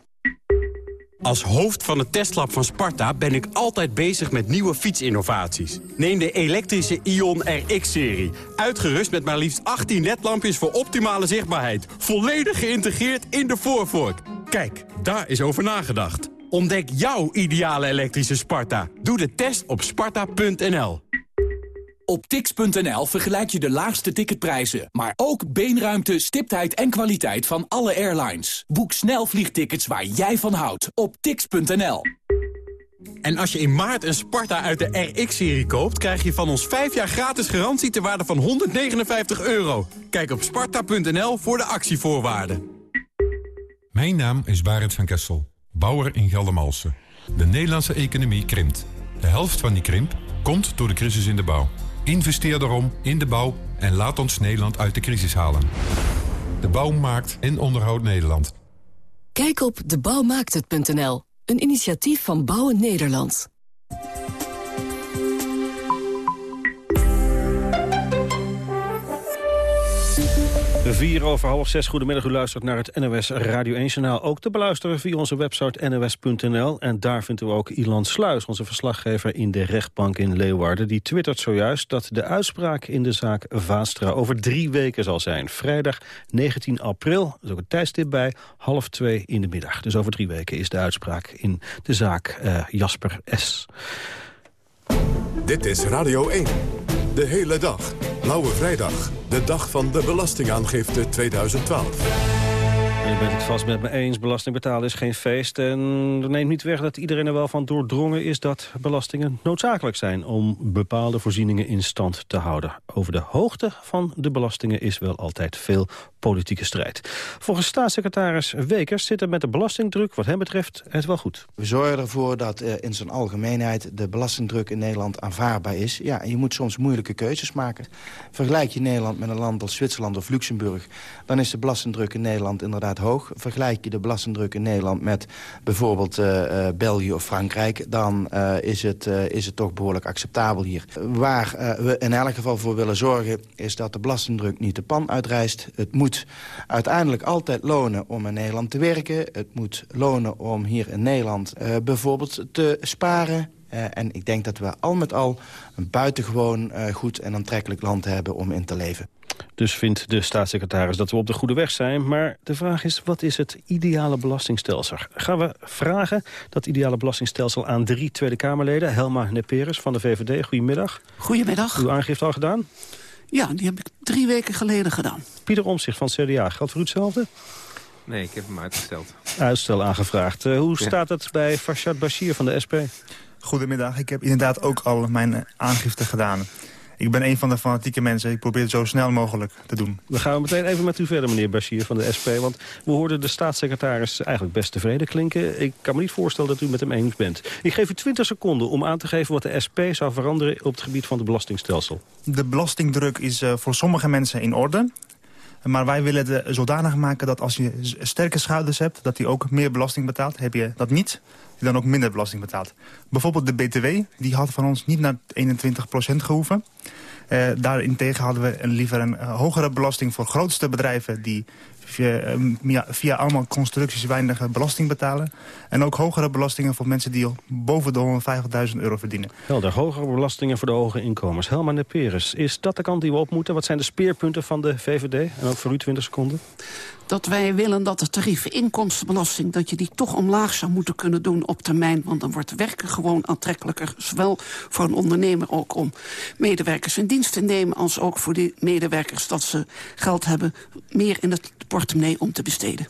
Als hoofd van het testlab van Sparta ben ik altijd bezig met nieuwe fietsinnovaties. Neem de elektrische Ion RX-serie. Uitgerust met maar liefst 18 ledlampjes voor optimale zichtbaarheid. Volledig geïntegreerd in de voorvork. Kijk, daar is over nagedacht. Ontdek jouw ideale elektrische Sparta. Doe de test op sparta.nl. Op tix.nl vergelijk je de laagste ticketprijzen, maar ook beenruimte, stiptheid en kwaliteit van alle airlines. Boek snel vliegtickets waar jij van houdt op tix.nl. En als je in maart een Sparta uit de RX-serie koopt... krijg je van ons 5 jaar gratis garantie ter waarde van 159 euro. Kijk op sparta.nl voor de actievoorwaarden. Mijn naam is Barend van Kessel, bouwer in Geldermalsen. De Nederlandse economie krimpt. De helft van die krimp komt door de crisis in de bouw. Investeer daarom in de bouw en laat ons Nederland uit de crisis halen. De bouw maakt en onderhoudt Nederland. Kijk op debouwmaakthet.nl, een initiatief van Bouwen Nederland. Vier over half zes. Goedemiddag, u luistert naar het NOS Radio 1-journaal. Ook te beluisteren via onze website nos.nl. En daar vindt u ook Ilan Sluis, onze verslaggever in de rechtbank in Leeuwarden. Die twittert zojuist dat de uitspraak in de zaak Vaastra over drie weken zal zijn. Vrijdag 19 april, er is ook een tijdstip bij, half twee in de middag. Dus over drie weken is de uitspraak in de zaak uh, Jasper S. Dit is Radio 1. De hele dag. Blauwe Vrijdag. De dag van de belastingaangifte 2012. U bent het vast met me eens, belasting betalen is geen feest. En dat neemt niet weg dat iedereen er wel van doordrongen is... dat belastingen noodzakelijk zijn om bepaalde voorzieningen in stand te houden. Over de hoogte van de belastingen is wel altijd veel politieke strijd. Volgens staatssecretaris Wekers zit er met de belastingdruk wat hem betreft het wel goed. We zorgen ervoor dat in zijn algemeenheid de belastingdruk in Nederland aanvaardbaar is. Ja, je moet soms moeilijke keuzes maken. Vergelijk je Nederland met een land als Zwitserland of Luxemburg... dan is de belastingdruk in Nederland inderdaad hoog. Vergelijk je de belastingdruk in Nederland met bijvoorbeeld uh, uh, België of Frankrijk... dan is, het, is het toch behoorlijk acceptabel hier. Waar we in elk geval voor willen zorgen... is dat de belastingdruk niet de pan uitreist. Het moet uiteindelijk altijd lonen om in Nederland te werken. Het moet lonen om hier in Nederland bijvoorbeeld te sparen. En ik denk dat we al met al een buitengewoon goed en aantrekkelijk land hebben om in te leven. Dus vindt de staatssecretaris dat we op de goede weg zijn. Maar de vraag is, wat is het ideale belastingstelsel? Gaan we vragen dat ideale belastingstelsel aan drie Tweede Kamerleden. Helma Neperes van de VVD, goedemiddag. Goedemiddag. Uw aangifte al gedaan? Ja, die heb ik drie weken geleden gedaan. Pieter Omtzigt van CDA, geldt voor u hetzelfde? Nee, ik heb hem uitgesteld. Uitstel aangevraagd. Uh, hoe ja. staat het bij Farshad Bashir van de SP? Goedemiddag, ik heb inderdaad ook al mijn aangifte gedaan. Ik ben een van de fanatieke mensen. Ik probeer het zo snel mogelijk te doen. Dan gaan we meteen even met u verder, meneer Bashir van de SP. Want we hoorden de staatssecretaris eigenlijk best tevreden klinken. Ik kan me niet voorstellen dat u met hem eens bent. Ik geef u 20 seconden om aan te geven wat de SP zou veranderen... op het gebied van het belastingstelsel. De belastingdruk is uh, voor sommige mensen in orde. Maar wij willen het zodanig maken dat als je sterke schouders hebt... dat hij ook meer belasting betaalt. Heb je dat niet, die dan ook minder belasting betaalt. Bijvoorbeeld de BTW, die had van ons niet naar 21% gehoeven. Uh, daarentegen hadden we een, liever een uh, hogere belasting voor grootste bedrijven... die via, uh, via allemaal constructies weinig belasting betalen. En ook hogere belastingen voor mensen die boven de 150.000 euro verdienen. Helder, hogere belastingen voor de hoge inkomens. Helma Neperes, is dat de kant die we op moeten? Wat zijn de speerpunten van de VVD? En ook voor u 20 seconden dat wij willen dat de tarieven inkomstenbelasting... dat je die toch omlaag zou moeten kunnen doen op termijn. Want dan wordt werken gewoon aantrekkelijker. Zowel voor een ondernemer ook om medewerkers in dienst te nemen... als ook voor die medewerkers dat ze geld hebben... meer in het portemonnee om te besteden.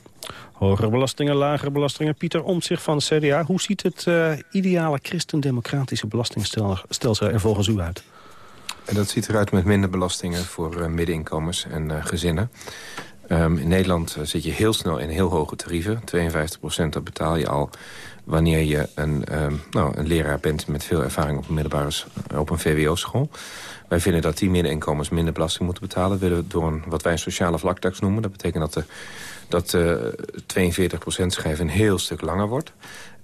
Hogere belastingen, lagere belastingen. Pieter Omtzigt van de CDA. Hoe ziet het uh, ideale christendemocratische belastingstelsel er volgens u uit? En dat ziet eruit met minder belastingen voor uh, middeninkomens en uh, gezinnen. Um, in Nederland zit je heel snel in heel hoge tarieven. 52% dat betaal je al wanneer je een, um, nou, een leraar bent... met veel ervaring op een middelbare op een VWO-school. Wij vinden dat die middeninkomens minder belasting moeten betalen. willen we door een, wat wij een sociale vlaktax noemen. Dat betekent dat de, dat de 42% schijf een heel stuk langer wordt.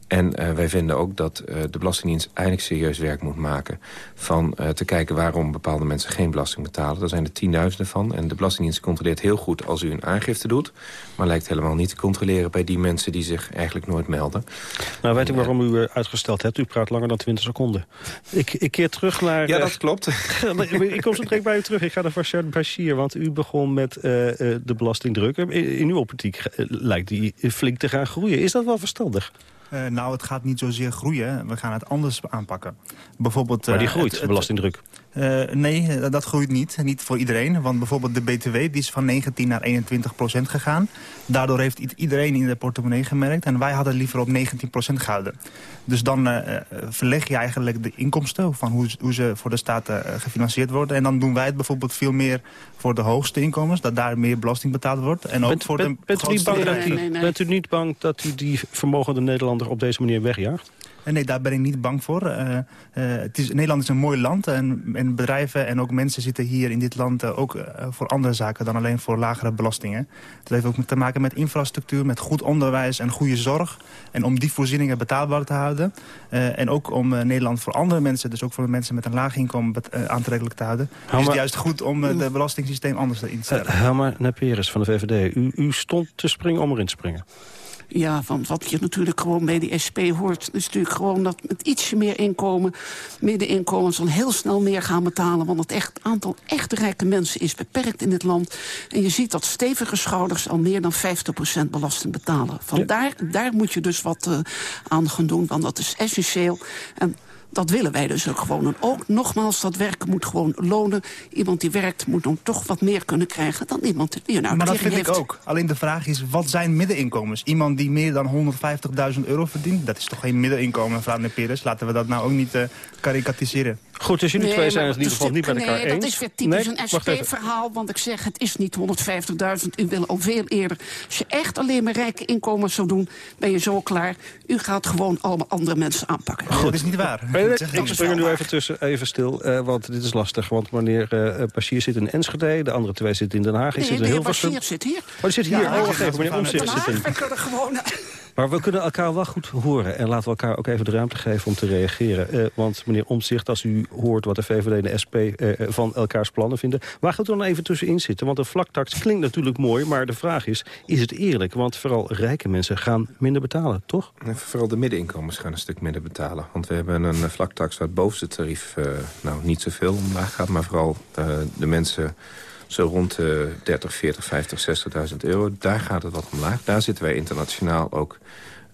En uh, wij vinden ook dat uh, de Belastingdienst eigenlijk serieus werk moet maken... van uh, te kijken waarom bepaalde mensen geen belasting betalen. Daar zijn er tienduizenden van. En de Belastingdienst controleert heel goed als u een aangifte doet... maar lijkt helemaal niet te controleren bij die mensen die zich eigenlijk nooit melden. Nou, weet ik waarom u uitgesteld hebt. U praat langer dan 20 seconden. Ik, ik keer terug naar... Ja, dat klopt. [LAUGHS] ik kom zo direct bij u terug. Ik ga naar Farshad Bashir, want u begon met de belastingdruk. In, in uw optiek lijkt die flink te gaan groeien. Is dat wel verstandig? Uh, nou, het gaat niet zozeer groeien. We gaan het anders aanpakken. Bijvoorbeeld, maar die groeit, het, het, belastingdruk? Uh, nee, dat groeit niet. Niet voor iedereen. Want bijvoorbeeld de BTW die is van 19 naar 21 procent gegaan. Daardoor heeft iedereen in de portemonnee gemerkt. En wij hadden liever op 19 procent gehouden. Dus dan uh, verleg je eigenlijk de inkomsten... van hoe, hoe ze voor de staat gefinancierd worden. En dan doen wij het bijvoorbeeld veel meer voor de hoogste inkomens. Dat daar meer belasting betaald wordt. En ook bent, voor bent, de bent, u niet bang dat u, nee, nee, nee. bent u niet bang dat u die vermogende Nederlander op deze manier wegjaagt? Nee, daar ben ik niet bang voor. het is, Nederland is een mooi land en, en, bedrijven en ook mensen zitten hier in dit land ook voor andere zaken dan alleen voor lagere belastingen. Dat heeft ook te maken met infrastructuur, met goed onderwijs en goede zorg. En om die voorzieningen betaalbaar te houden. en ook om Nederland voor andere mensen, dus ook voor de mensen met een laag inkomen aantrekkelijk te houden. is het juist goed om het belastingssysteem anders in te stellen. Helma Neperis van de VVD, u, u stond te springen om erin te springen. Ja, want wat je natuurlijk gewoon bij die SP hoort... is natuurlijk gewoon dat met ietsje meer inkomen... middeninkomens dan heel snel meer gaan betalen. Want het echt, aantal echt rijke mensen is beperkt in dit land. En je ziet dat stevige schouders al meer dan 50% belasting betalen. Vandaar, daar moet je dus wat uh, aan gaan doen, want dat is essentieel. En dat willen wij dus ook gewoon. En ook nogmaals, dat werken moet gewoon lonen. Iemand die werkt moet dan toch wat meer kunnen krijgen... dan iemand die een uitkering Maar dat vind heeft. ik ook. Alleen de vraag is, wat zijn middeninkomens? Iemand die meer dan 150.000 euro verdient... dat is toch geen middeninkomen, mevrouw Neperes? Laten we dat nou ook niet uh, karikatiseren. Goed, dus jullie twee zijn het in ieder geval niet met elkaar nee, eens. dat is weer typisch een SP-verhaal. Want ik zeg, het is niet 150.000. U wil al veel eerder. Als je echt alleen maar rijke inkomens zou doen, ben je zo klaar. U gaat gewoon allemaal andere mensen aanpakken. Goed. Dat is niet waar. Ik spring er nu even tussen, even stil, uh, want dit is lastig. Want meneer uh, Bashir zit in Enschede, de andere twee zitten in Den Haag. Nee, zit in de heer Bashir zit hier. Oh, die zit hier. Ja, oh, wacht even, meneer Omtzigt zit in. We kunnen gewoon... Maar we kunnen elkaar wel goed horen. En laten we elkaar ook even de ruimte geven om te reageren. Uh, want meneer Omtzigt, als u hoort wat de VVD en de SP uh, van elkaars plannen vinden... waar gaat u dan even tussenin zitten? Want een vlaktax klinkt natuurlijk mooi, maar de vraag is... is het eerlijk? Want vooral rijke mensen gaan minder betalen, toch? vooral de middeninkomens gaan een stuk minder betalen. Want we hebben een vlaktax waar het bovenste tarief nou, niet zoveel omlaag gaat... maar vooral de mensen zo rond de 30, 40, 50, 60.000 euro. Daar gaat het wat omlaag. Daar zitten wij internationaal ook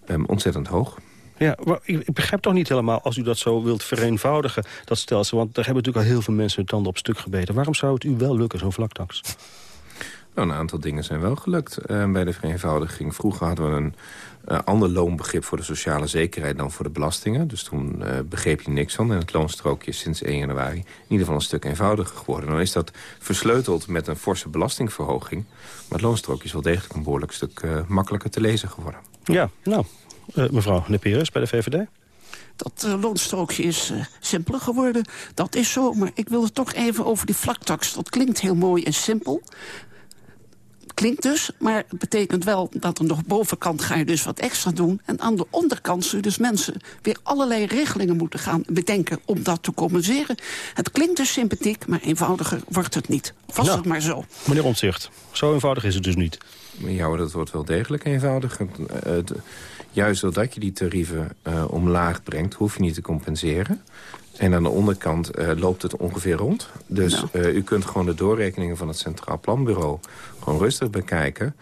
um, ontzettend hoog. Ja, maar ik begrijp toch niet helemaal als u dat zo wilt vereenvoudigen, dat stelsel. Want daar hebben natuurlijk al heel veel mensen hun tanden op stuk gebeten. Waarom zou het u wel lukken, zo'n vlaktax? Nou, een aantal dingen zijn wel gelukt uh, bij de vereenvoudiging. Vroeger hadden we een uh, ander loonbegrip voor de sociale zekerheid dan voor de belastingen. Dus toen uh, begreep je niks van. En het loonstrookje is sinds 1 januari in ieder geval een stuk eenvoudiger geworden. Dan is dat versleuteld met een forse belastingverhoging. Maar het loonstrookje is wel degelijk een behoorlijk stuk uh, makkelijker te lezen geworden. Ja, nou, mevrouw Neperes bij de VVD. Dat uh, loonstrookje is uh, simpeler geworden. Dat is zo, maar ik wil het toch even over die vlaktax. Dat klinkt heel mooi en simpel klinkt dus, maar het betekent wel dat aan de bovenkant ga je dus wat extra doen. En aan de onderkant zullen dus mensen weer allerlei regelingen moeten gaan bedenken om dat te compenseren. Het klinkt dus sympathiek, maar eenvoudiger wordt het niet. Was nou, het maar zo. Meneer Ontzicht, zo eenvoudig is het dus niet. Ja, dat wordt wel degelijk eenvoudig. juist doordat je die tarieven uh, omlaag brengt, hoef je niet te compenseren. En aan de onderkant uh, loopt het ongeveer rond. Dus nou. uh, u kunt gewoon de doorrekeningen van het Centraal Planbureau gewoon rustig bekijken.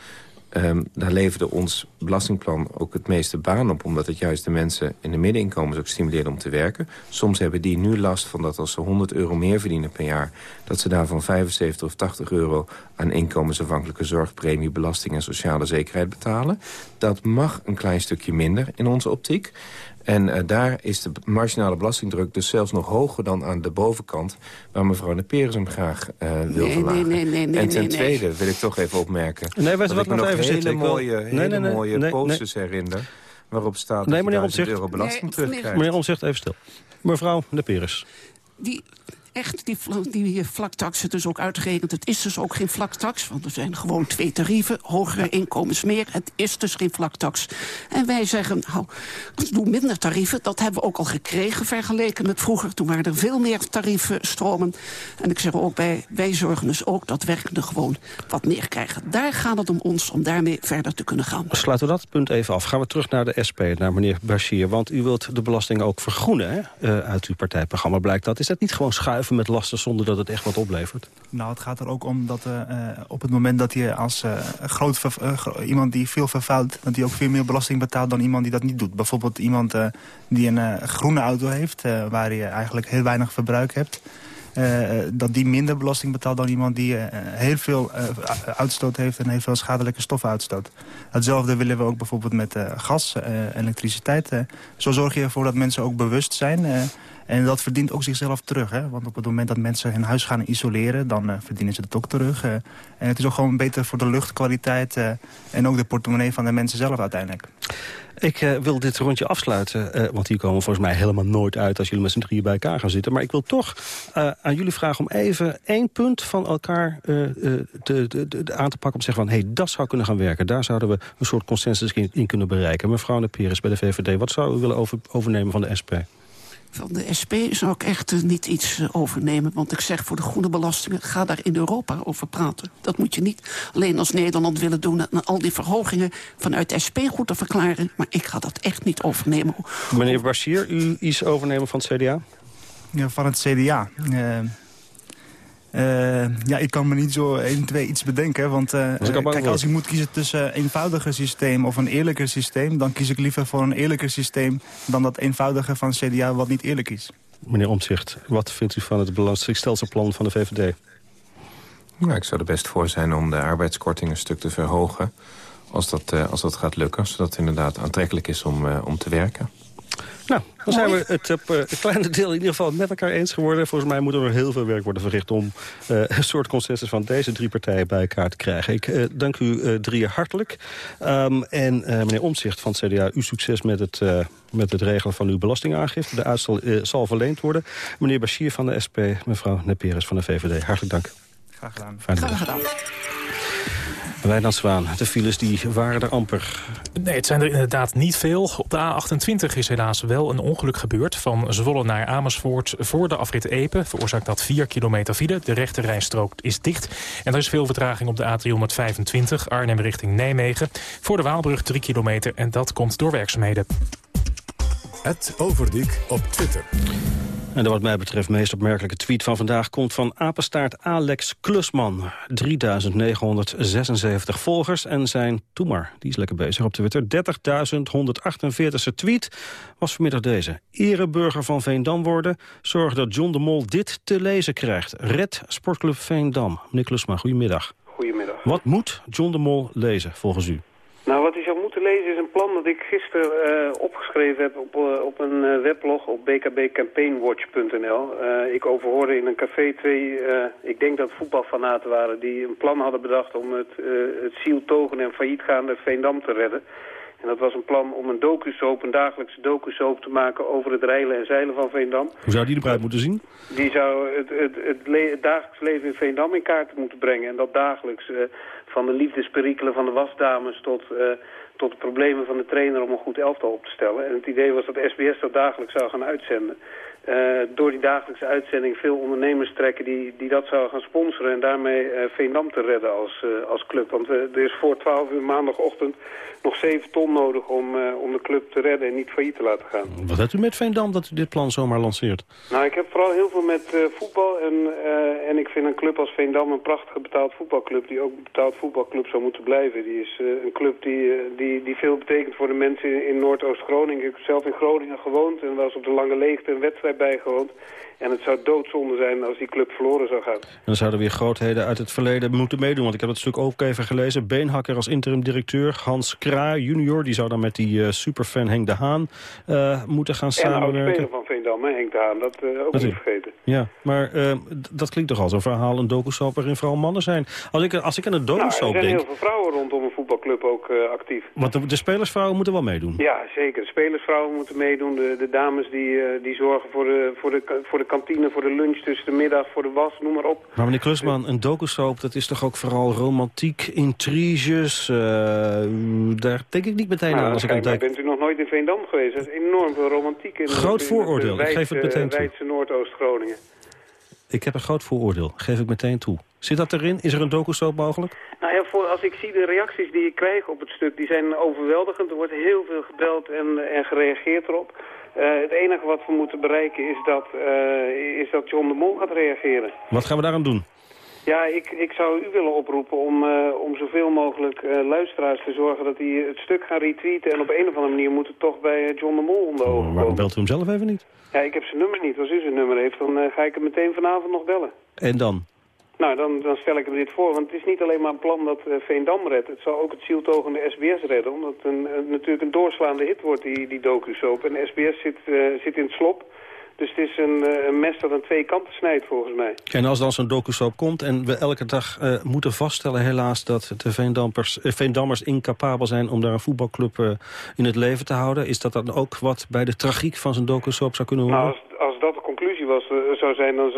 Um, daar leverde ons belastingplan ook het meeste baan op... omdat het juist de mensen in de middeninkomens ook stimuleert om te werken. Soms hebben die nu last van dat als ze 100 euro meer verdienen per jaar... dat ze daarvan 75 of 80 euro aan inkomensafhankelijke zorgpremie... belasting en sociale zekerheid betalen. Dat mag een klein stukje minder in onze optiek. En uh, daar is de marginale belastingdruk dus zelfs nog hoger dan aan de bovenkant... waar mevrouw de Peres hem graag uh, wil nee, verlagen. Nee, nee, nee, en ten nee, tweede wil ik toch even opmerken... Nee, dat wat ik me nog even hele zitten. mooie, nee, hele nee, nee, mooie nee, posters herinner... waarop staat nee, dat je meneer 1000 euro belasting nee, terugkrijgt. Meneer Omtzigt, even stil. Mevrouw de Peres. Die echt die, die vlaktax dus ook uitgerekend. Het is dus ook geen vlaktax, want er zijn gewoon twee tarieven. Hogere inkomens meer. Het is dus geen vlaktax. En wij zeggen, nou, doe minder tarieven. Dat hebben we ook al gekregen vergeleken met vroeger. Toen waren er veel meer tarieven stromen. En ik zeg ook bij, wij zorgen dus ook dat werkenden gewoon wat meer krijgen. Daar gaat het om ons, om daarmee verder te kunnen gaan. Sluiten we dat punt even af. Gaan we terug naar de SP, naar meneer Bashir. Want u wilt de belasting ook vergroenen, hè? Uh, uit uw partijprogramma blijkt dat. Is dat niet gewoon schuiven met lasten zonder dat het echt wat oplevert? Nou, het gaat er ook om dat uh, op het moment dat je als uh, groot iemand die veel vervuilt... dat hij ook veel meer belasting betaalt dan iemand die dat niet doet. Bijvoorbeeld iemand die een groene auto heeft... waar je eigenlijk heel weinig verbruik hebt... Dat die minder belasting betaalt dan iemand die heel veel uitstoot heeft en heel veel schadelijke stoffen uitstoot. Hetzelfde willen we ook bijvoorbeeld met gas, elektriciteit. zo zorg je ervoor dat mensen ook bewust zijn En dat verdient ook zichzelf terug. Hè? Want op het moment dat mensen hun huis gaan isoleren... dan uh, verdienen ze het ook terug. Uh, en het is ook gewoon beter voor de luchtkwaliteit... Uh, en ook de portemonnee van de mensen zelf uiteindelijk. Ik wil dit rondje afsluiten, want hier komen volgens mij helemaal nooit uit... als jullie met z'n drieën bij elkaar gaan zitten. Maar ik wil toch aan jullie vragen om even één punt van elkaar te, aan te pakken... om te zeggen van, hé, hey, dat zou kunnen gaan werken. Daar zouden we een soort consensus in, kunnen bereiken. Mevrouw de Peres bij de VVD, wat zou u willen over, overnemen van de SP? Van de SP zou ik echt uh, niet iets uh, overnemen. Want ik zeg voor de groene belastingen, ga daar in Europa over praten. Dat moet je niet alleen als Nederland willen doen... en al die verhogingen vanuit de SP goed te verklaren. Maar ik ga dat echt niet overnemen. Meneer Bashir, u iets overnemen van het CDA? Ja, van het CDA. Uh, uh, ja, ik kan me niet zo 1, 2 iets bedenken. Want uh, kijk, als ik moet kiezen tussen een eenvoudiger systeem of een eerlijker systeem... dan kies ik liever voor een eerlijker systeem dan dat eenvoudige van CDA wat niet eerlijk is. Meneer Omtzigt, wat vindt u van het belastingsstelselplan van de VVD? Nou, ik zou er best voor zijn om de arbeidskorting een stuk te verhogen... als dat, uh, als dat gaat lukken, zodat het inderdaad aantrekkelijk is om, om te werken. Nou, dan zijn we het, uh, het kleine deel in ieder geval met elkaar eens geworden. Volgens mij moet er nog heel veel werk worden verricht... om uh, een soort consensus van deze drie partijen bij elkaar te krijgen. Ik uh, dank u drieën hartelijk. Um, en meneer Omtzigt van het CDA, uw succes met het, met het regelen van uw belastingaangifte. De uitstel zal verleend worden. Meneer Bashir van de SP, mevrouw Neperes van de VVD, hartelijk dank. Graag gedaan. Fijne Graag gedaan. Wijnand Zwaan, de files die waren er amper. Nee, het zijn er inderdaad niet veel. Op de A28 is helaas wel een ongeluk gebeurd. Van Zwolle naar Amersfoort voor de afrit Epe. Veroorzaakt dat 4 kilometer file. De rechte rijstrook is dicht. En er is veel vertraging op de A325 Arnhem richting Nijmegen. Voor de Waalbrug 3 kilometer en dat komt door werkzaamheden. Het Overdiek op Twitter. En de wat mij betreft meest opmerkelijke tweet van vandaag... komt van apenstaart Alex Klusman. 3976 volgers en zijn toemer, die is lekker bezig op Twitter. 30.148ste tweet was vanmiddag deze. Ereburger van Veendam worden. Zorg dat John de Mol dit te lezen krijgt. Red Sportclub Veendam. Meneer Klusman, goedemiddag. Goedemiddag. Wat moet John de Mol lezen volgens u? Nou, wat moeten lezen is een plan dat ik gisteren uh, opgeschreven heb op, uh, op een uh, weblog op bkbcampaignwatch.nl. ik overhoorde in een café twee, ik denk dat voetbalfanaten waren, die een plan hadden bedacht om het, het zieltogen en faillietgaande Veendam te redden. En dat was een plan om een docusoap, een dagelijkse docusoap te maken over het reilen en zeilen van Veendam. Hoe zou die eruit moeten zien? Die zou het, het, het, het dagelijks leven in Veendam in kaart moeten brengen. En dat dagelijks van de liefdesperikelen van de wasdames tot, uh, tot de problemen van de trainer om een goed elftal op te stellen. En het idee was dat SBS dat dagelijks zou gaan uitzenden. Uh, door die dagelijkse uitzending veel ondernemers trekken die, die dat zouden gaan sponsoren... en daarmee uh, Veendam te redden als, uh, als club. Want er is voor 12 uur maandagochtend nog 7 ton nodig om, om de club te redden en niet failliet te laten gaan. Wat hebt u met Veendam dat u dit plan zomaar lanceert? Nou, ik heb vooral heel veel met voetbal. En, en ik vind een club als Veendam een prachtige betaald voetbalclub... die ook een betaald voetbalclub zou moeten blijven. Die is een club die, die, die veel betekent voor de mensen in, in Noordoost-Groningen. Ik heb zelf in Groningen gewoond en was op de Lange Leegte een wedstrijd bijgewoond. En het zou doodzonde zijn als die club verloren zou gaan. Dan zouden weer grootheden uit het verleden moeten meedoen. Want ik heb het stuk ook even gelezen. Beenhakker als interim-directeur. Hans Kraai junior. Die zou dan met die uh, superfan Henk de Haan uh, moeten gaan samenwerken. En van Veendam, hè, Henk de Haan. Dat uh, ook niet vergeten. Ja, maar dat klinkt toch als een verhaal, een docusoap waarin vooral mannen zijn. Als ik, als ik aan een docusoap nou, denk... er zijn heel veel vrouwen rondom een voetbalclub ook actief. Want de, de, spelersvrouwen moeten wel meedoen? Ja, zeker. De spelersvrouwen moeten meedoen. De, de dames die, die zorgen voor de, voor, de, voor de kantine, voor de lunch tussen de middag, voor de was, noem maar op. Maar meneer Klusman, een docusoap, dat is toch ook vooral romantiek, intriges? Uh, daar denk ik niet meteen nou, aan. Als ik aan denk. bent u nog nooit in Veendam geweest? Dat is enorm veel romantiek. In groot in vooroordeel, ik geef het meteen toe. Noordoost-Groningen. Ik heb een groot vooroordeel, geef ik meteen toe. Zit dat erin? Is er een docusoap mogelijk? Nou ja, voor, als ik zie de reacties die ik krijg op het stuk, die zijn overweldigend. Er wordt heel veel gebeld en, en gereageerd erop. Uh, het enige wat we moeten bereiken is dat, uh, is dat John de Mol gaat reageren. Wat gaan we daaraan doen? Ja, ik, ik zou u willen oproepen om, uh, om zoveel mogelijk luisteraars te zorgen dat die het stuk gaan retweeten. En op een of andere manier moet het toch bij John de Mol onder ogen oh, Waarom belt u hem zelf even niet? Ja, ik heb zijn nummer niet. Als u zijn nummer heeft, dan ga ik hem meteen vanavond nog bellen. En dan? Nou, dan, dan stel ik hem dit voor. Want het is niet alleen maar een plan dat uh, Veendam redt. Het zal ook het zieltogende SBS redden. Omdat het een, een, natuurlijk een doorslaande hit wordt, die, die docu-soap. En SBS zit, uh, zit in het slop. Dus het is een, eh, een mes dat aan twee kanten snijdt volgens mij. En als dan zo'n docusoap komt en we elke dag uh, moeten vaststellen helaas... dat de Veendammers, uh, Veendammers incapabel zijn om daar een voetbalclub uh, in het leven te houden... is dat dan ook wat bij de tragiek van zo'n docusoap zou kunnen horen? Nou, als, was, zou zijn, dan,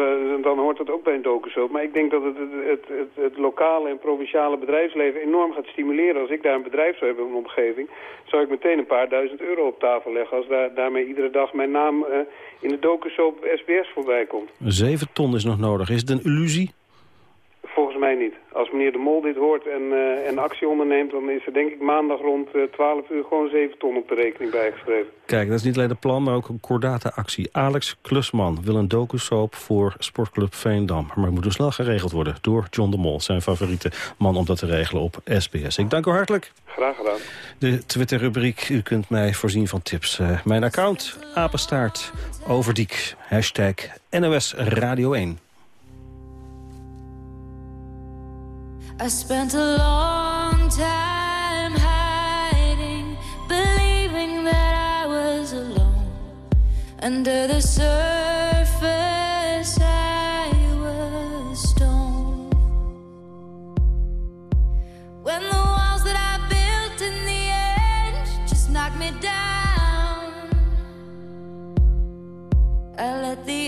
dan hoort dat ook bij een docusoap. Maar ik denk dat het het, het, het, lokale en provinciale bedrijfsleven enorm gaat stimuleren. Als ik daar een bedrijf zou hebben in mijn omgeving... zou ik meteen een paar duizend euro op tafel leggen... als daar, daarmee iedere dag mijn naam in de docusoap SBS voorbij komt. Zeven ton is nog nodig. Is het een illusie? Volgens mij niet. Als meneer De Mol dit hoort en, uh, en actie onderneemt... dan is er denk ik maandag rond uh, 12 uur gewoon 7 ton op de rekening bijgeschreven. Kijk, dat is niet alleen een plan, maar ook een kordate-actie. Alex Klusman wil een docusoap voor Sportclub Veendam. Maar het moet dus snel geregeld worden door John De Mol... zijn favoriete man om dat te regelen op SBS. Ik dank u hartelijk. Graag gedaan. De Twitter-rubriek, u kunt mij voorzien van tips. Uh, mijn account, apenstaart, overdiek, hashtag NOS Radio 1. I spent a long time hiding, believing that I was alone. Under the surface, I was stone. When the walls that I built in the end just knocked me down, I let the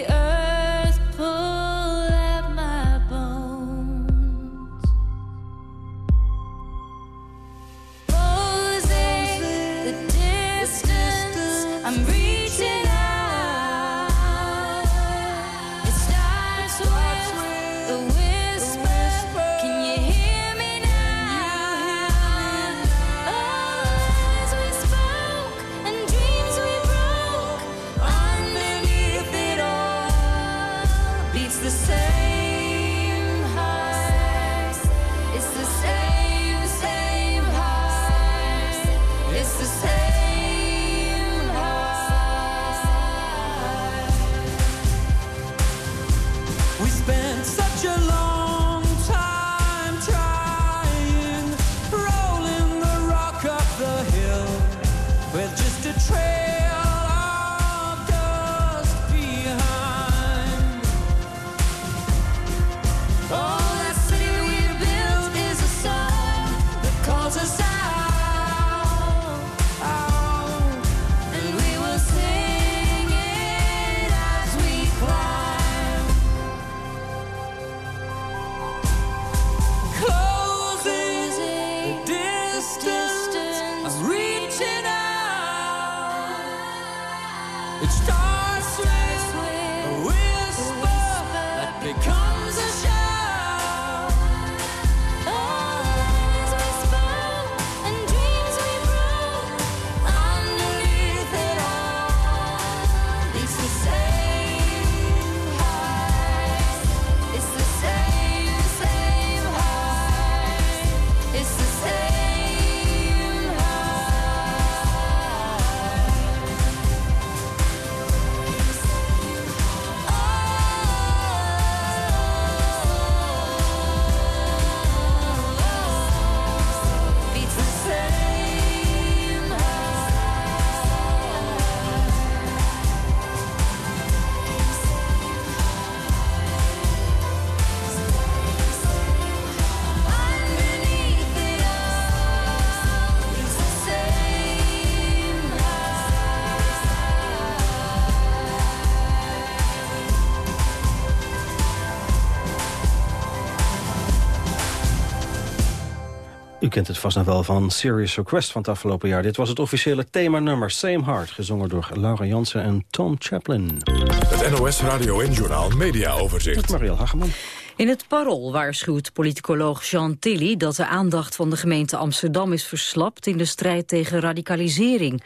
kent het vast nog wel van Serious Request van het afgelopen jaar. Dit was het officiële themanummer Same Heart, gezongen door Laura Jansen en Tom Chaplin. Het NOS Radio en Journaal Media Overzicht. Met Marielle Hageman. In het Parool waarschuwt politicoloog Jean Tilly dat de aandacht van de gemeente Amsterdam is verslapt in de strijd tegen radicalisering.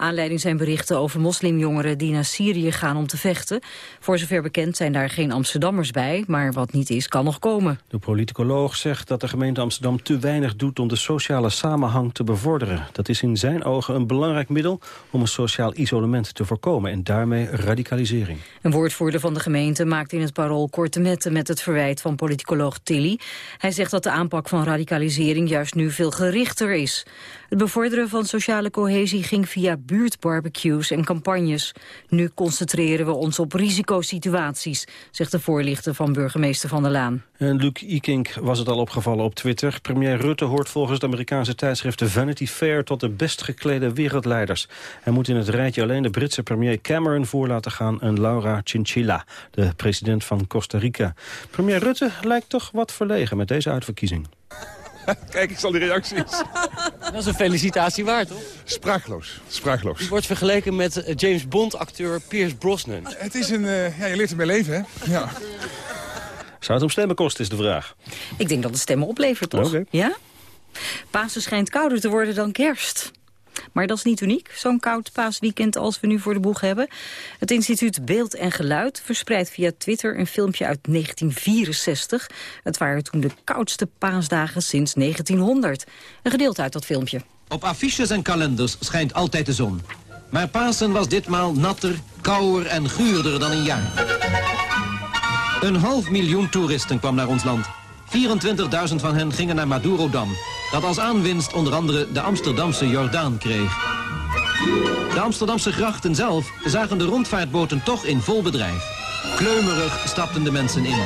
Aanleiding zijn berichten over moslimjongeren die naar Syrië gaan om te vechten. Voor zover bekend zijn daar geen Amsterdammers bij, maar wat niet is kan nog komen. De politicoloog zegt dat de gemeente Amsterdam te weinig doet om de sociale samenhang te bevorderen. Dat is in zijn ogen een belangrijk middel om een sociaal isolement te voorkomen en daarmee radicalisering. Een woordvoerder van de gemeente maakt in het parool korte metten met het verwijt van politicoloog Tilly. Hij zegt dat de aanpak van radicalisering juist nu veel gerichter is. Het bevorderen van sociale cohesie ging via buurtbarbecues en campagnes. Nu concentreren we ons op risicosituaties, zegt de voorlichter van burgemeester Van der Laan. En Luc Ikink was het al opgevallen op Twitter. Premier Rutte hoort volgens het Amerikaanse tijdschrift The Vanity Fair... tot de best geklede wereldleiders. Hij moet in het rijtje alleen de Britse premier Cameron voor laten gaan... en Laura Chinchilla, de president van Costa Rica. Premier Rutte lijkt toch wat verlegen met deze uitverkiezing. [LAUGHS] Kijk eens al die reacties. Dat is een felicitatie waard, toch? Sprakeloos, sprakeloos. Die wordt vergeleken met eh, James Bond-acteur Pierce Brosnan. Het is een, eh, ja, je leert ermee leven, hè? Ja. Zou het om stemmen kosten, is de vraag. Ik denk dat het stemmen oplevert, toch? Oké. Ja? Pasen schijnt kouder te worden dan kerst. Maar dat is niet uniek, zo'n koud paasweekend als we nu voor de boeg hebben. Het instituut Beeld en Geluid verspreidt via Twitter een filmpje uit 1964. Het waren toen de koudste paasdagen sinds 1900. Een gedeelte uit dat filmpje. Op affiches en kalenders schijnt altijd de zon. Maar Pasen was ditmaal natter, kouder en guurder dan een jaar. Een half miljoen toeristen kwam naar ons land. 24.000 van hen gingen naar Madurodam. Dat als aanwinst onder andere de Amsterdamse Jordaan kreeg. De Amsterdamse grachten zelf zagen de rondvaartboten toch in vol bedrijf. Kleumerig stapten de mensen in.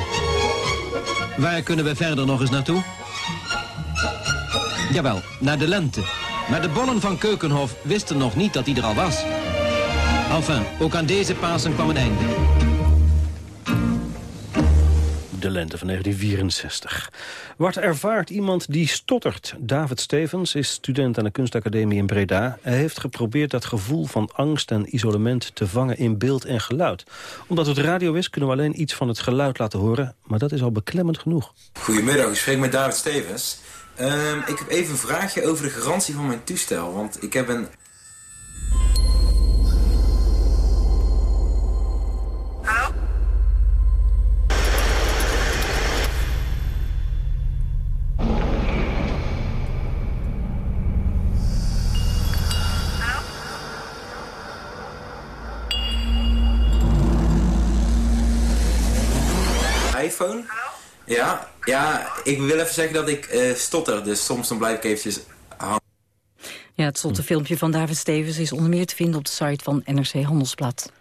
Waar kunnen we verder nog eens naartoe? Jawel, naar de lente. Maar de bollen van Keukenhof wisten nog niet dat hij er al was. Enfin, ook aan deze Pasen kwam een einde. De lente van 1964. Wat ervaart iemand die stottert? David Stevens is student aan de kunstacademie in Breda. Hij heeft geprobeerd dat gevoel van angst en isolement te vangen in beeld en geluid. Omdat het radio is, kunnen we alleen iets van het geluid laten horen. Maar dat is al beklemmend genoeg. Goedemiddag, ik spreek met David Stevens. Ehm, ik heb even een vraagje over de garantie van mijn toestel. Want ik heb een... iPhone? Ja, ja, ik wil even zeggen dat ik eh, stotter. Dus soms dan blijf ik eventjes hangen. Ja, het filmpje van David Stevens is onder meer te vinden op de site van NRC Handelsblad.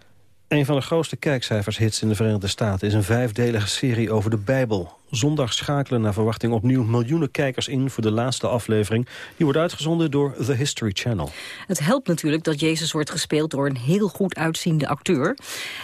Een van de grootste kijkcijfershits in de Verenigde Staten... is een vijfdelige serie over de Bijbel. Zondag schakelen naar verwachting opnieuw miljoenen kijkers in... voor de laatste aflevering. Die wordt uitgezonden door The History Channel. Het helpt natuurlijk dat Jezus wordt gespeeld door een heel goed uitziende acteur.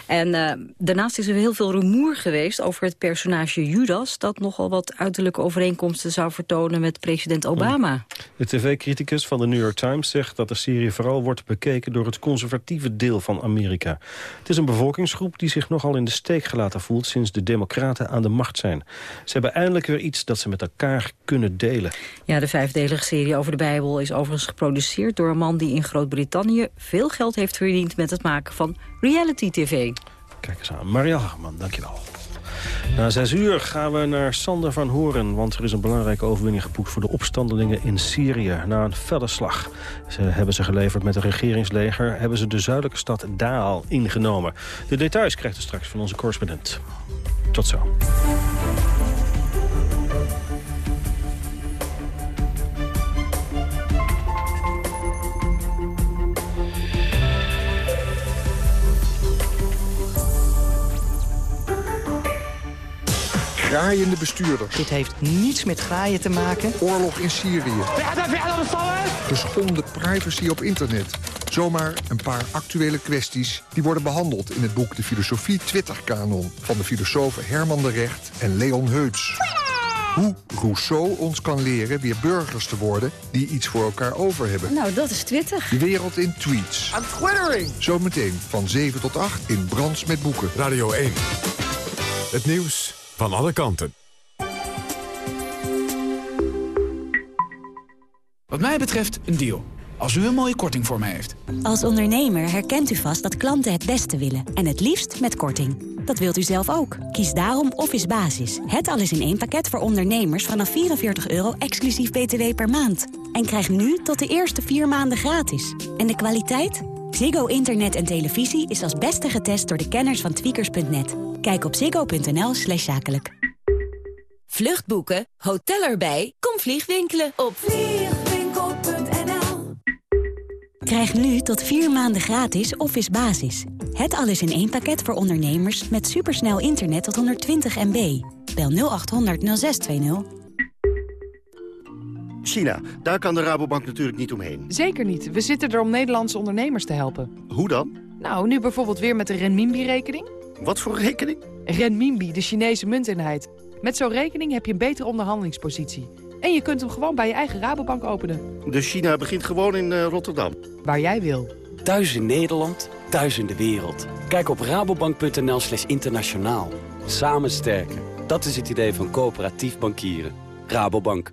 En eh, daarnaast is er heel veel rumoer geweest over het personage Judas... dat nogal wat uiterlijke overeenkomsten zou vertonen met president Obama. De tv-criticus van de New York Times zegt dat de serie vooral wordt bekeken... door het conservatieve deel van Amerika. Het is een bevolkingsgroep die zich nogal in de steek gelaten voelt... sinds de democraten aan de macht zijn. Ze hebben eindelijk weer iets dat ze met elkaar kunnen delen. Ja, de vijfdelige serie over de Bijbel is overigens geproduceerd... door een man die in Groot-Brittannië veel geld heeft verdiend... met het maken van reality-tv. Kijk eens aan. Marielle Hageman, dankjewel. Na zes uur gaan we naar Sander van Horen... want er is een belangrijke overwinning geboekt voor de opstandelingen in Syrië. Na een felle slag ze hebben ze geleverd met een regeringsleger... hebben ze de zuidelijke stad Daal ingenomen. De details krijgt u straks van onze correspondent. Tot zo. Graaiende bestuurders. Dit heeft niets met graaien te maken. Oorlog in Syrië. Geschonden privacy op internet. Zomaar een paar actuele kwesties die worden behandeld in het boek De Filosofie Twitter-kanon van de filosofen Herman de Recht en Leon Heuts. Hoe Rousseau ons kan leren weer burgers te worden die iets voor elkaar over hebben. Nou, dat is Twitter. De wereld in tweets. I'm twittering! Zometeen van 7 tot 8 in Brands met Boeken. Radio 1. Het nieuws van alle kanten. Wat mij betreft een deal. Als u een mooie korting voor mij heeft. Als ondernemer herkent u vast dat klanten het beste willen. En het liefst met korting. Dat wilt u zelf ook. Kies daarom Office Basis. Het alles in één pakket voor ondernemers vanaf 44 euro exclusief btw per maand. En krijg nu tot de eerste vier maanden gratis. En de kwaliteit? Ziggo Internet en televisie is als beste getest door de kenners van tweakers.net. Kijk op ziggo.nl slash zakelijk. Vluchtboeken, hotel erbij, kom vliegwinkelen op Krijg nu tot vier maanden gratis Office Basis. Het alles in één pakket voor ondernemers met supersnel internet tot 120 MB. Bel 0800 0620. China, daar kan de Rabobank natuurlijk niet omheen. Zeker niet. We zitten er om Nederlandse ondernemers te helpen. Hoe dan? Nou, nu bijvoorbeeld weer met de renminbi-rekening. Wat voor rekening? Renminbi, de Chinese munteenheid. Met zo'n rekening heb je een betere onderhandelingspositie. En je kunt hem gewoon bij je eigen Rabobank openen. Dus China begint gewoon in eh, Rotterdam. Waar jij wil. Thuis in Nederland, thuis in de wereld. Kijk op rabobank.nl slash internationaal. Samen sterken. Dat is het idee van coöperatief bankieren. Rabobank.